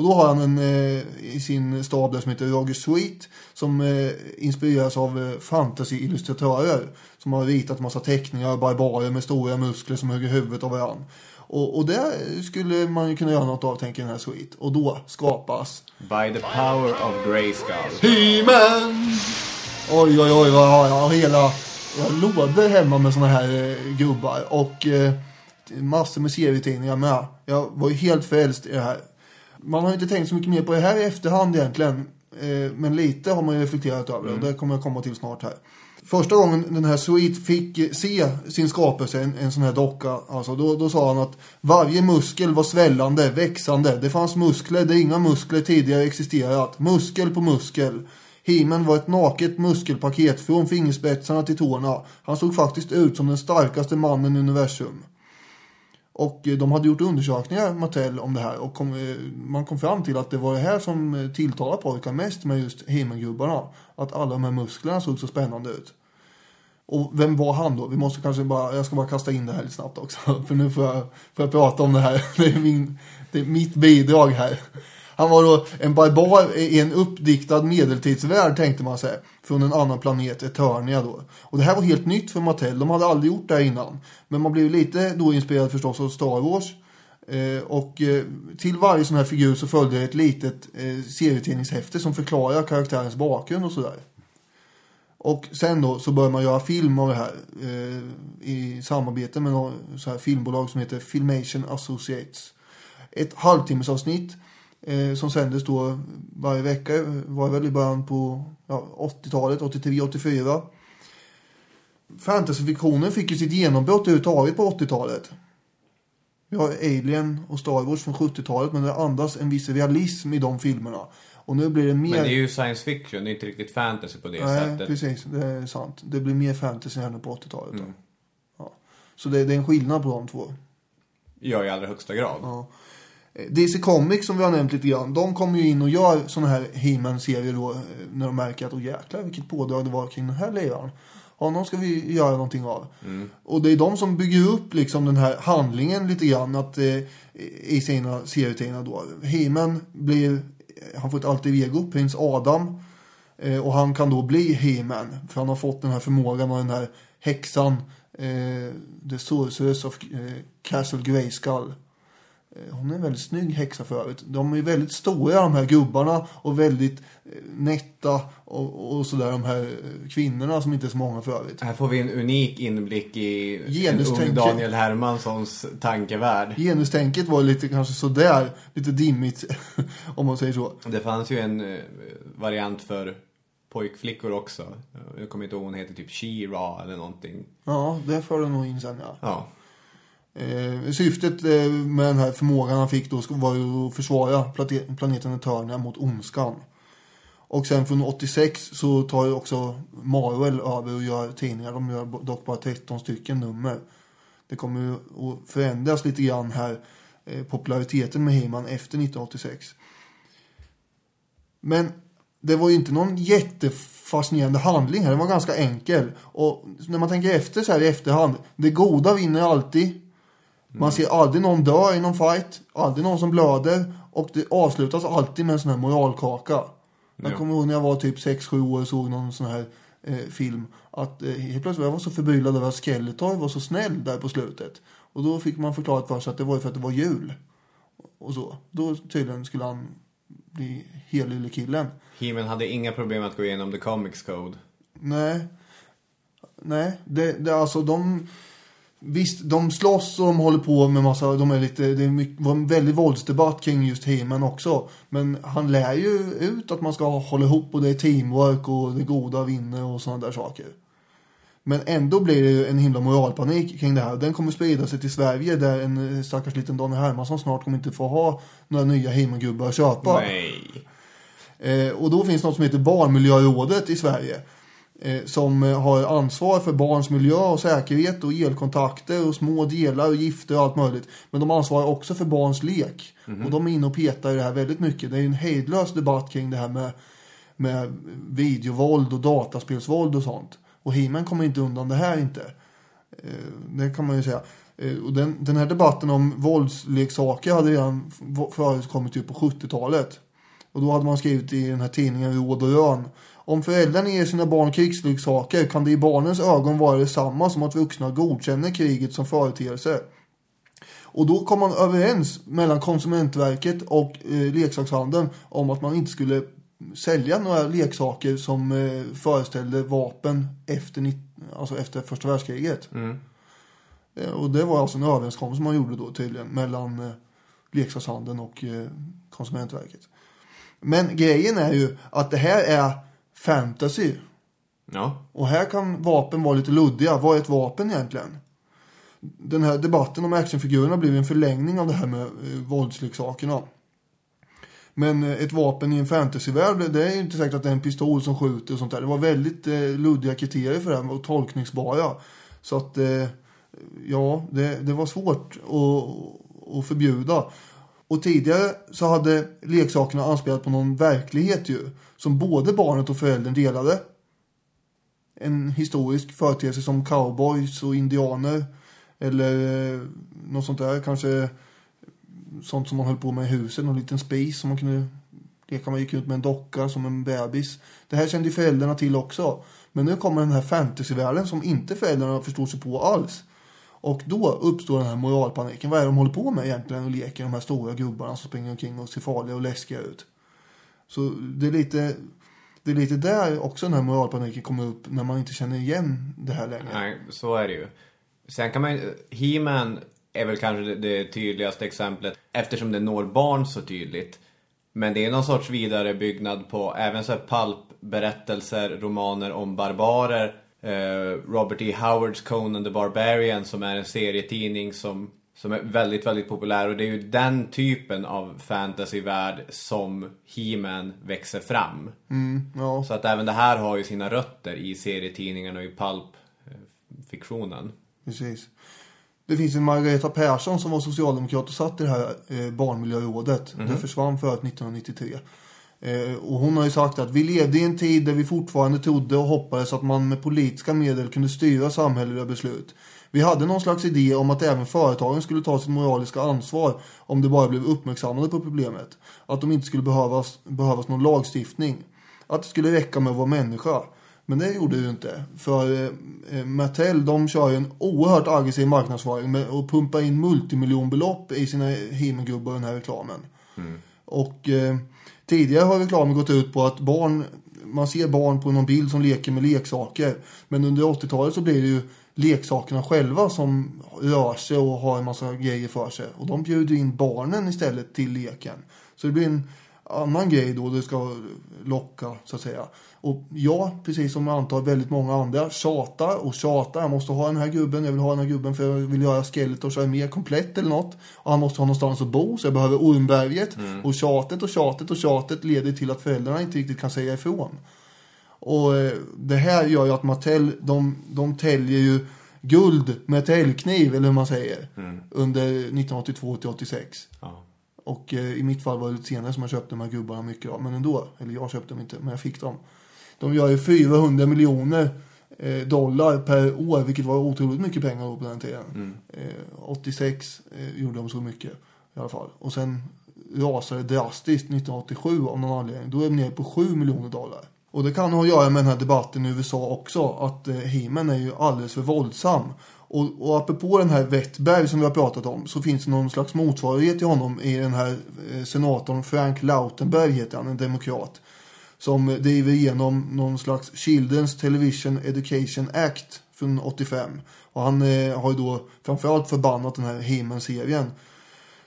Och då har han en eh, i sin stab där som heter Roger Sweet. Som eh, inspireras av eh, fantasy-illustratörer. Som har ritat massa teckningar av barbarer med stora muskler som hugger huvudet av varandra. Och, och det skulle man ju kunna göra något av tänker den här Sweet. Och då skapas By the power of Grayskull. He-Man! Oj, oj, oj, vad har jag? Hela jag lådor hemma med såna här eh, gubbar. Och eh, massor med serietidningar med. Jag var ju helt frälst i det här. Man har inte tänkt så mycket mer på det här i efterhand egentligen. Eh, men lite har man ju reflekterat över det. Och det kommer jag komma till snart här. Första gången den här Sweet fick eh, se sin skapelse, en, en sån här docka, alltså, då, då sa han att varje muskel var svällande, växande. Det fanns muskler där inga muskler tidigare existerat. Muskel på muskel. Himen var ett naket muskelpaket från fingerspetsarna till tårna. Han såg faktiskt ut som den starkaste mannen i universum. Och eh, de hade gjort undersökningar, Mattel, om det här. Och kom, eh, man kom fram till att det var det här som eh, tilltalade pojkar mest med just Heimung-gubbarna. Att alla de här musklerna såg så spännande ut. Och vem var han då? Vi måste kanske bara, jag ska bara kasta in det här lite snabbt också. För nu får jag, får jag prata om det här. Det är, min, det är mitt bidrag här. Han var då en barbar i en uppdiktad medeltidsvärld tänkte man sig. Från en annan planet, Eternia då. Och det här var helt nytt för Mattel. De hade aldrig gjort det här innan. Men man blev lite då inspirerad förstås av Star Wars. Eh, och eh, till varje sån här figur så följde ett litet eh, serietidningshäfte som förklarar karaktärens bakgrund och sådär. Och sen då så började man göra film av det här eh, i samarbete med något så här filmbolag som heter Filmation Associates. Ett halvtimmesavsnitt eh, som sändes då varje vecka var väl i början på ja, 80-talet, 83-84. Fantasyfiktionen fick ju sitt genombrott överhuvudtaget på 80-talet. Vi har Alien och Star Wars från 70-talet men det andas en viss realism i de filmerna. Och nu blir det mer... Men det är ju science fiction, det är inte riktigt fantasy på det Nej, sättet. precis. Det är sant. Det blir mer fantasy här nu på 80-talet. Mm. Ja. Så det, det är en skillnad på de två. Ja, i allra högsta grad. Ja. Eh, DC Comics som vi har nämnt lite grann, de kommer ju in och gör såna här He-Man-serier då eh, när de märker att, åh jäklar vilket pådrag det var kring den här liraren. Honom ska vi göra någonting av. Och det är de som bygger upp liksom den här handlingen lite grann att, eh, i sina serietidningar då. He-Man blir, han får ett alter ego, prins Adam. Eh, och han kan då bli He-Man. För han har fått den här förmågan av den här häxan, eh, The Sorceress of eh, Castle Grayskull. Eh, Hon är en väldigt snygg häxa för övrigt. De är väldigt stora de här gubbarna och väldigt eh, nätta och, och sådär de här eh, kvinnorna som inte är så många för övrigt. Här får vi en unik inblick i en Genustänket. ung Daniel Hermanssons tankevärld. Genustänket var lite kanske sådär, lite dimmigt om man säger så. Det fanns ju en variant för pojkflickor också. Jag kommer inte ihåg, hon heter typ She-Ra eller någonting. Ja, det för det nog in sen ja. Ja. Eh, syftet eh, med den här förmågan han fick då var ju att försvara planeten Eternia mot ondskan. Och sen från 86 så tar ju också Marvel över och gör tidningar. De gör dock bara 13 stycken nummer. Det kommer ju att förändras lite grann här eh, populariteten med He-Man efter 1986. Men det var ju inte någon jättefascinerande handling här. Den var ganska enkel. Och när man tänker efter så här i efterhand. Det goda vinner alltid. Man ser aldrig någon dö i någon fight. Aldrig någon som blöder. Och det avslutas alltid med en sån här moralkaka. Jag Ja. kommer ihåg när jag var typ 6-7 år och såg någon sån här eh, film. Att eh, helt plötsligt jag var så förbryllad över att Skeletor var så snäll där på slutet. Och då fick man förklarat för sig att det var för att det var jul. Och så. Då tydligen skulle han bli helylle killen. He-Man hade inga problem att gå igenom The Comics Code. Nej. Nej, det, det alltså de... Visst, de slåss och de håller på med massa, de är lite, det är mycket, var en väldigt våldsdebatt kring just He-Man också. Men han lär ju ut att man ska hålla ihop och det är teamwork och det goda vinner och sådana där saker. Men ändå blir det ju en himla moralpanik kring det här. Den kommer sprida sig till Sverige där en stackars liten Daniel Hermansson snart kommer inte få ha några nya He-Man-gubbar att köpa. Nej. Eh, och då finns något som heter Barnmiljörådet i Sverige. Eh, som eh, har ansvar för barns miljö och säkerhet och elkontakter och små delar och gifter och allt möjligt. Men de ansvarar också för barns lek. Och de är inne och petar i det här väldigt mycket. Det är en hejdlös debatt kring det här med, med videovåld och dataspelsvåld och sånt. Och He-Man kommer inte undan det här inte. Eh, Det kan man ju säga. Och den, den här debatten om våldsleksaker hade redan förekommit ju på 70-talet. Och då hade man skrivit i den här tidningen Råd och Rön. Om föräldrarna ger sina barn krigsleksaker kan det i barnens ögon vara detsamma som att vuxna godkänner kriget som företeelse. Och då kom man överens mellan Konsumentverket och eh, leksakshandeln om att man inte skulle sälja några leksaker som eh, föreställde vapen efter, alltså efter första världskriget. Eh, och det var alltså en överenskommelse man gjorde då tydligen mellan eh, leksakshandeln och eh, Konsumentverket. Men grejen är ju att det här är fantasy. Ja. Och här kan vapen vara lite luddiga. Vad är ett vapen egentligen? Den här debatten om actionfigurerna blev en förlängning av det här med eh, våldsleksakerna. Men eh, ett vapen i en fantasyvärld, det är ju inte säkert att det är en pistol som skjuter och sånt där. Det var väldigt eh, luddiga kriterier för det här och tolkningsbara. Så att, eh, ja, det, det var svårt att, att förbjuda. Och tidigare så hade leksakerna anspelat på någon verklighet ju. Som både barnet och föräldern delade. En historisk företeelse som cowboys och indianer. Eller eh, något sånt där. Kanske sånt som man höll på med i huset. Någon liten spis som man kunde leka med. Gick ut med en docka som en bebis. Det här kände ju föräldrarna till också. Men nu kommer den här fantasyvärlden som inte föräldrarna förstår sig på alls. Och då uppstår den här moralpaniken. Vad är det de håller på med egentligen och leker? De här stora gubbarna som springer omkring och ser farliga och läskiga ut. Så det är lite, det är lite där också den här moralpaniken kommer upp när man inte känner igen det här längre. Nej, så är det ju. Sen kan man ju- He-Man är väl kanske det, det tydligaste exemplet eftersom det når barn så tydligt. Men det är någon sorts vidarebyggnad på även så här pulp-berättelser, romaner om barbarer. Eh, Robert E. Howards Conan the Barbarian som är en serietidning som, som är väldigt, väldigt populär. Och det är ju den typen av fantasyvärld som He-Man växer fram. Ja, Så att även det här har ju sina rötter i serietidningarna och i pulp-fiktionen. precis. Det finns en Margareta Persson som var socialdemokrat och satt i det här eh, barnmiljörådet. Det försvann förut 1993. Eh, och hon har ju sagt att vi levde i en tid där vi fortfarande trodde och hoppades att man med politiska medel kunde styra samhälleliga beslut. Vi hade någon slags idé om att även företagen skulle ta sitt moraliska ansvar om det bara blev uppmärksammade på problemet. Att de inte skulle behövas, behövas någon lagstiftning. Att det skulle räcka med att vara människa. Men det gjorde det ju inte. För eh, Mattel, de kör ju en oerhört aggressiv marknadsföring med att pumpa in multimiljonbelopp i sina himmelgubbar i den här reklamen. Och eh, tidigare har reklamen gått ut på att barn, man ser barn på någon bild som leker med leksaker. Men under 80-talet så blir det ju leksakerna själva som rör sig och har en massa grejer för sig. Och de bjuder in barnen istället till leken. Så det blir en annan grej då det ska locka så att säga. Och jag, precis som jag antar väldigt många andra, tjatar och tjatar. Jag måste ha den här gubben, jag vill ha den här gubben för jag vill göra Skeletor så jag är mer komplett eller något. Och han måste ha någonstans att bo så jag behöver Ormberget. Och tjatet och tjatet och tjatet leder till att föräldrarna inte riktigt kan säga ifrån. Och eh, det här gör ju att Mattel, de, de täljer ju guld med täljkniv, eller hur man säger, under 1982 till 86. Ja. Och eh, i mitt fall var det lite senare som jag köpte de här gubbarna mycket av. Men ändå, eller jag köpte dem inte, men jag fick dem. De gör ju 400 miljoner eh, dollar per år, vilket var otroligt mycket pengar då på den tiden. Eh, 86 eh, gjorde de så mycket i alla fall. Och sen rasade det drastiskt 1987 av någon anledning. Då är de nere på 7 miljoner dollar. Och det kan ha att göra med den här debatten i USA också, att eh, He-Man är ju alldeles för våldsam. Och, och apropå den här Wettberg som vi har pratat om så finns det någon slags motsvarighet till honom i den här eh, senatorn Frank Lautenberg heter han, en demokrat. Som driver igenom någon slags Children's Television Education Act från 85. Och han eh, har ju då framförallt förbannat den här He-Man-serien.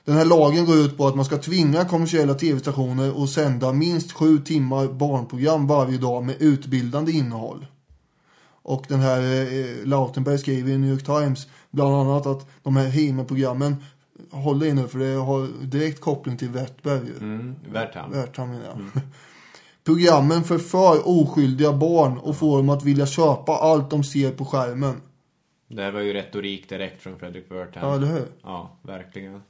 Den här lagen går ut på att man ska tvinga kommersiella tv-stationer att sända minst sju timmar barnprogram varje dag med utbildande innehåll. Och den här eh, Lautenberg skriver i New York Times bland annat att de här He-Man-programmen håller i nu för det har direkt koppling till Wertberg. Mm, Wertham. Wertham menar jag. Programmen förför oskyldiga barn och får dem att vilja köpa allt de ser på skärmen. Det här var ju retorik direkt från Fredrik Wertham. Ja, eller hur? Ja, verkligen.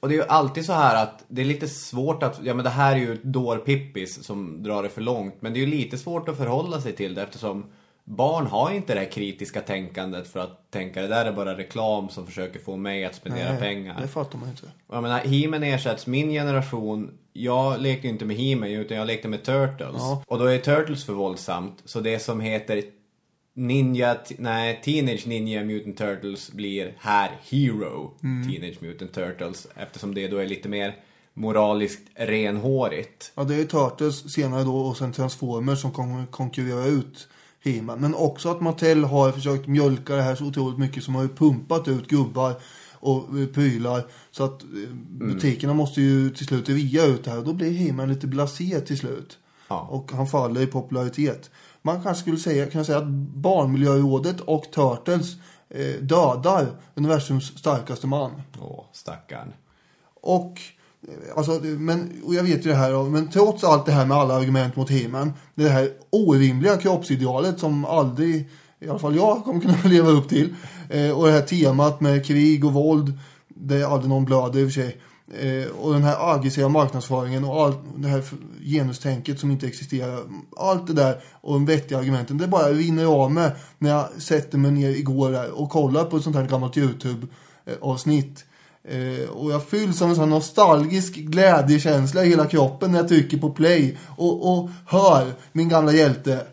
Och det är ju alltid så här att det är lite svårt att, ja men det här är ju dårpippis som drar det för långt. Men det är ju lite svårt att förhålla sig till det eftersom barn har inte det här kritiska tänkandet för att tänka det där är bara reklam som försöker få mig att spendera pengar. det fattar man inte. Jag menar, He-Man ersätts min generation. Jag ju inte med He-Man utan jag lekte med Turtles. Ja. Och då är Turtles för våldsamt. Så det som heter Ninja, nej, Teenage Ninja Mutant Turtles blir här Hero Teenage Mutant Turtles. Eftersom det då är lite mer moraliskt renhårigt. Ja, det är Turtles senare då och sen Transformers som kommer konkurrera ut He-Man. Men också att Mattel har försökt mjölka det här så otroligt mycket som har ju pumpat ut gubbar och eh, prylar. Så att eh, butikerna måste ju till slut ria ut det här. Och då blir He-Man lite blasé till slut. Ja. Och han faller i popularitet. Man kanske skulle säga, kan säga att Barnmiljörådet och Turtles eh, dödar universums starkaste man. Åh, stackarn. Och, alltså, men, och jag vet ju det här, men trots allt det här med alla argument mot He-Man, det här orimliga kroppsidealet som aldrig, i alla fall jag, kommer kunna leva upp till. Eh, och det här temat med krig och våld, det är aldrig någon blöder i och för sig. Eh, och den här aggressiva marknadsföringen och allt det här genustänket som inte existerar. Allt det där och de vettiga argumenten, det bara rinner av mig när jag sätter mig ner igår där och kollar på ett sånt här gammalt YouTube-avsnitt. Eh, och jag fylls av en sån nostalgisk glädjekänsla i hela kroppen när jag trycker på play och, och hör min gamla hjälte.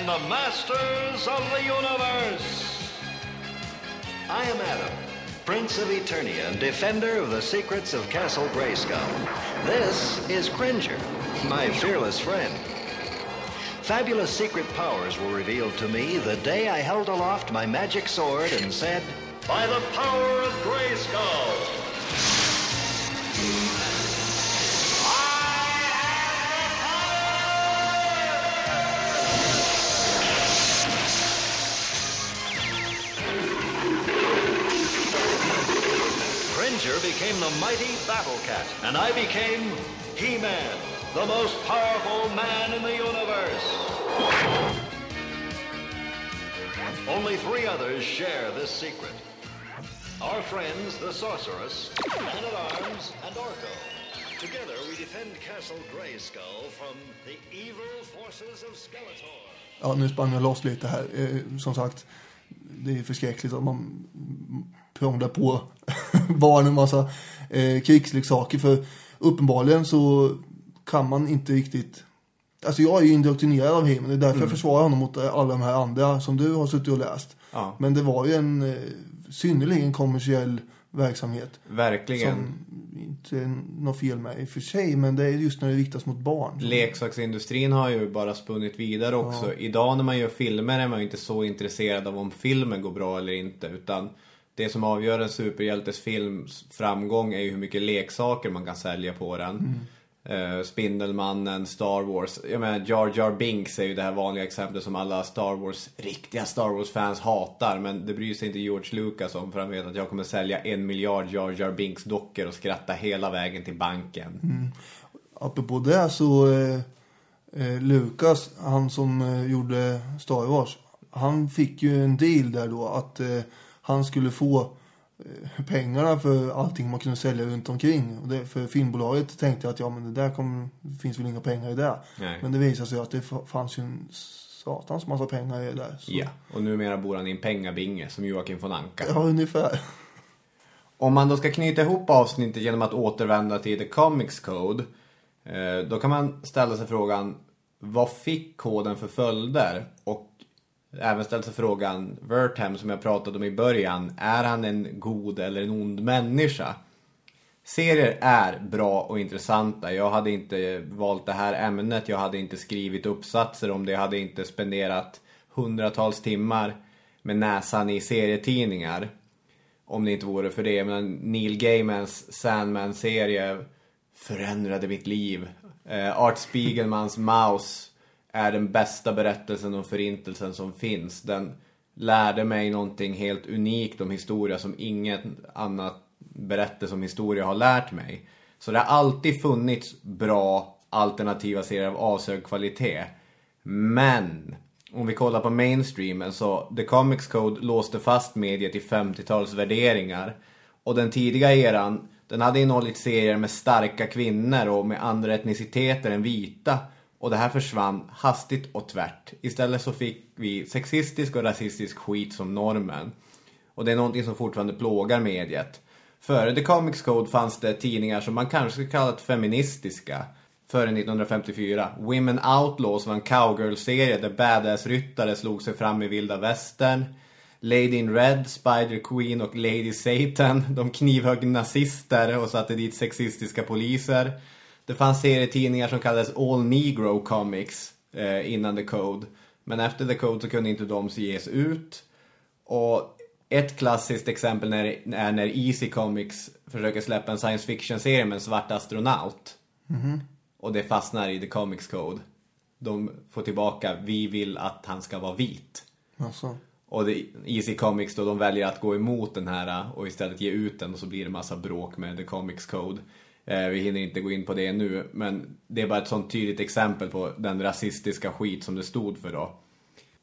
and the masters of the universe. I am Adam, Prince of Eternia and defender of the secrets of Castle Grayskull. This is Cringer, my fearless friend. Fabulous secret powers were revealed to me the day I held aloft my magic sword and said, By the power of Grayskull. Cringer became the mighty Battle Cat. And I became He-Man, the most powerful man in the universe. Only three others share this secret. Our friends, the Sorceress, Man-at-Arms, and Orko. Together we defend Castle Grayskull from the evil forces of Skeletor. Ja, nu spann jag loss lite här. Eh, som sagt, det är förskräckligt att man prånglar på barn en massa eh, krigsleksaker. För uppenbarligen så kan man inte riktigt Alltså jag är ju indoktrinerad av Heyman. Det är därför jag försvarar honom mot alla de här andra som du har suttit och läst. Ja. Men det var ju en eh, synnerligen kommersiell verksamhet. Verkligen. Som inte är något fel med i och för sig. Men det är just när det riktas mot barn. Leksaksindustrin har ju bara spunnit vidare också. Idag när man gör filmer är man ju inte så intresserad av om filmen går bra eller inte. Utan det som avgör en superhjältes films framgång är ju hur mycket leksaker man kan sälja på den. Eh, Spindelmannen, Star Wars. Jag menar Jar Jar Binks är ju det här vanliga exemplet som alla Star Wars, riktiga Star Wars-fans hatar. Men det bryr sig inte George Lucas om för han vet att jag kommer sälja en miljard Jar Jar Binks dockor och skratta hela vägen till banken. Mm. Apropå det så, eh, eh, Lucas, han som eh, gjorde Star Wars, han fick ju en deal där då att eh, han skulle få eh, pengarna för allting man kunde sälja runt omkring. Och det, för filmbolaget tänkte jag att ja men det där det finns väl inga pengar i det. Nej. Men det visade sig att det fa- fanns ju en satans massa pengar i det där. Så, Ja, och numera bor han i en pengabinge som Joakim von Anka. ja, ungefär. Om man då ska knyta ihop avsnittet genom att återvända till The Comics Code. eh, Då kan man ställa sig frågan, vad fick koden för följder? Även ställt sig frågan, Vertham som jag pratade om i början, är han en god eller en ond människa? Serier är bra och intressanta. Jag hade inte valt det här ämnet, jag hade inte skrivit uppsatser om det, jag hade inte spenderat hundratals timmar med näsan i serietidningar. Om det inte vore för det. Men Neil Gaimans Sandman-serie förändrade mitt liv. Eh, Art Spiegelmans Mouse är den bästa berättelsen om förintelsen som finns. Den lärde mig någonting helt unikt om historia som inget annat berättelse om historia har lärt mig. Så det har alltid funnits bra alternativa serier av avsög kvalitet. Men om vi kollar på mainstreamen så The Comics Code låste fast mediet i 50-tals värderingar. Och den tidiga eran, den hade innehållit serier med starka kvinnor och med andra etniciteter än vita. Och det här försvann hastigt och tvärt. Istället så fick vi sexistisk och rasistisk skit som normen. Och det är någonting som fortfarande plågar mediet. Före The Comics Code fanns det tidningar som man kanske skulle kallat feministiska. Före 1954. Women Outlaws var en cowgirl-serie där badass-ryttare slog sig fram i vilda västern. Lady in Red, Spider Queen och Lady Satan. De knivhögg nazister och satte dit sexistiska poliser. Det fanns serietidningar som kallades All Negro Comics eh, innan The Code. Men efter The Code så kunde inte de ges ut. Och ett klassiskt exempel när, är när Easy Comics försöker släppa en science fiction-serie med en svart astronaut. Och det fastnar i The Comics Code. De får tillbaka, vi vill att han ska vara vit. Alltså. Och det, Easy Comics då, de väljer att gå emot den här och istället ge ut den och så blir det massa bråk med The Comics Code. Eh, vi hinner inte gå in på det nu, men det är bara ett sånt tydligt exempel på den rasistiska skit som det stod för då.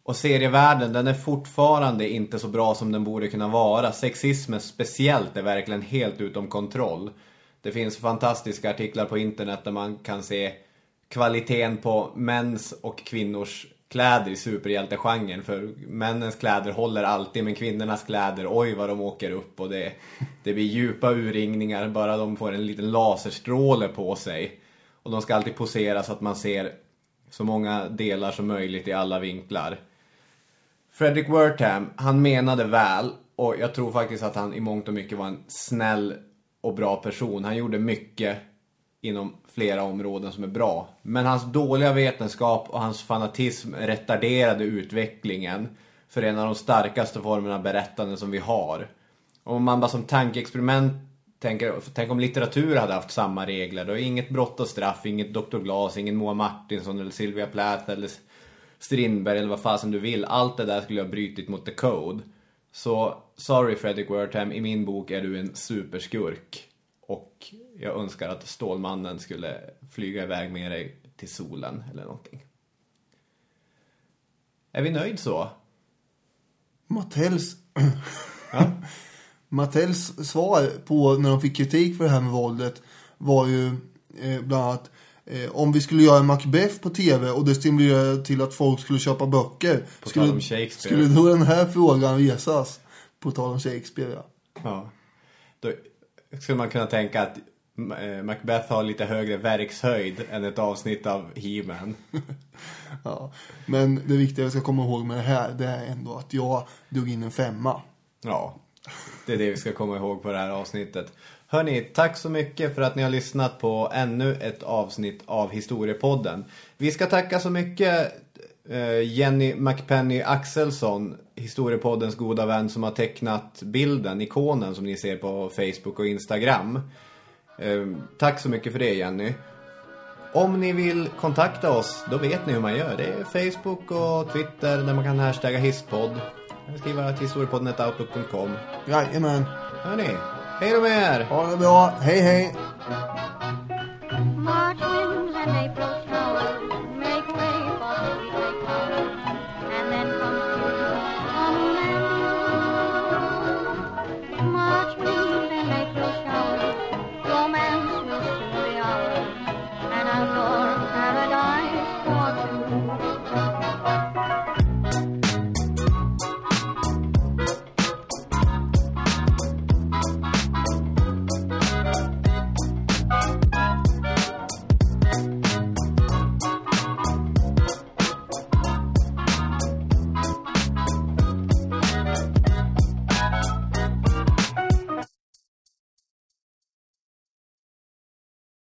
Och serievärlden, den är fortfarande inte så bra som den borde kunna vara. Sexismen speciellt är verkligen helt utom kontroll. Det finns fantastiska artiklar på internet där man kan se kvaliteten på mäns och kvinnors kläder i superhjältegenren. För männens kläder håller alltid, men kvinnornas kläder, oj vad de åker upp. Och det, det blir djupa urringningar bara de får en liten laserstråle på sig. Och de ska alltid posera så att man ser så många delar som möjligt i alla vinklar. Fredrik Wertham, han menade väl och jag tror faktiskt att han i mångt och mycket var en snäll och bra person. Han gjorde mycket inom flera områden som är bra. Men hans dåliga vetenskap och hans fanatism retarderade utvecklingen för en av de starkaste formerna av berättande som vi har. Om man bara som tankeexperiment tänker, tänk om litteratur hade haft samma regler. Då är inget brott och straff, inget Dr. Glas, ingen Moa Martinsson eller Sylvia Plath eller Strindberg eller vad fasen du vill. Allt det där skulle ha brutit mot the code. Så sorry Fredrik Wertham, i min bok är du en superskurk. Och jag önskar att Stålmannen skulle flyga iväg med dig till solen eller någonting. Är vi nöjd så? Mattels... Mattels svar på när de fick kritik för det här med våldet var ju eh, bland annat eh, om vi skulle göra Macbeth på tv och det stimulerade till att folk skulle köpa böcker. På skulle, tal om Shakespeare. skulle då den här frågan resas? På tal om Shakespeare, ja. Ja. Då skulle man kunna tänka att eh, Macbeth har lite högre verkshöjd än ett avsnitt av He-Man. Ja. Men det viktiga vi ska komma ihåg med det här, det är ändå att jag drog in en femma. Ja, det är det vi ska komma ihåg på det här avsnittet. Hörni, tack så mycket för att ni har lyssnat på ännu ett avsnitt av Historiepodden. Vi ska tacka så mycket Jenny McPenny Axelsson, Historiepoddens goda vän som har tecknat bilden, ikonen som ni ser på Facebook och Instagram. Eh, Tack så mycket för det Jenny. Om ni vill kontakta oss, då vet ni hur man gör. Det är Facebook och Twitter där man kan hashtagga hisspodd. Skriva till historiepodden.outlook.com. Jajamän. Hörni, hej då med er! Ha det bra. Hej hej. March winds and April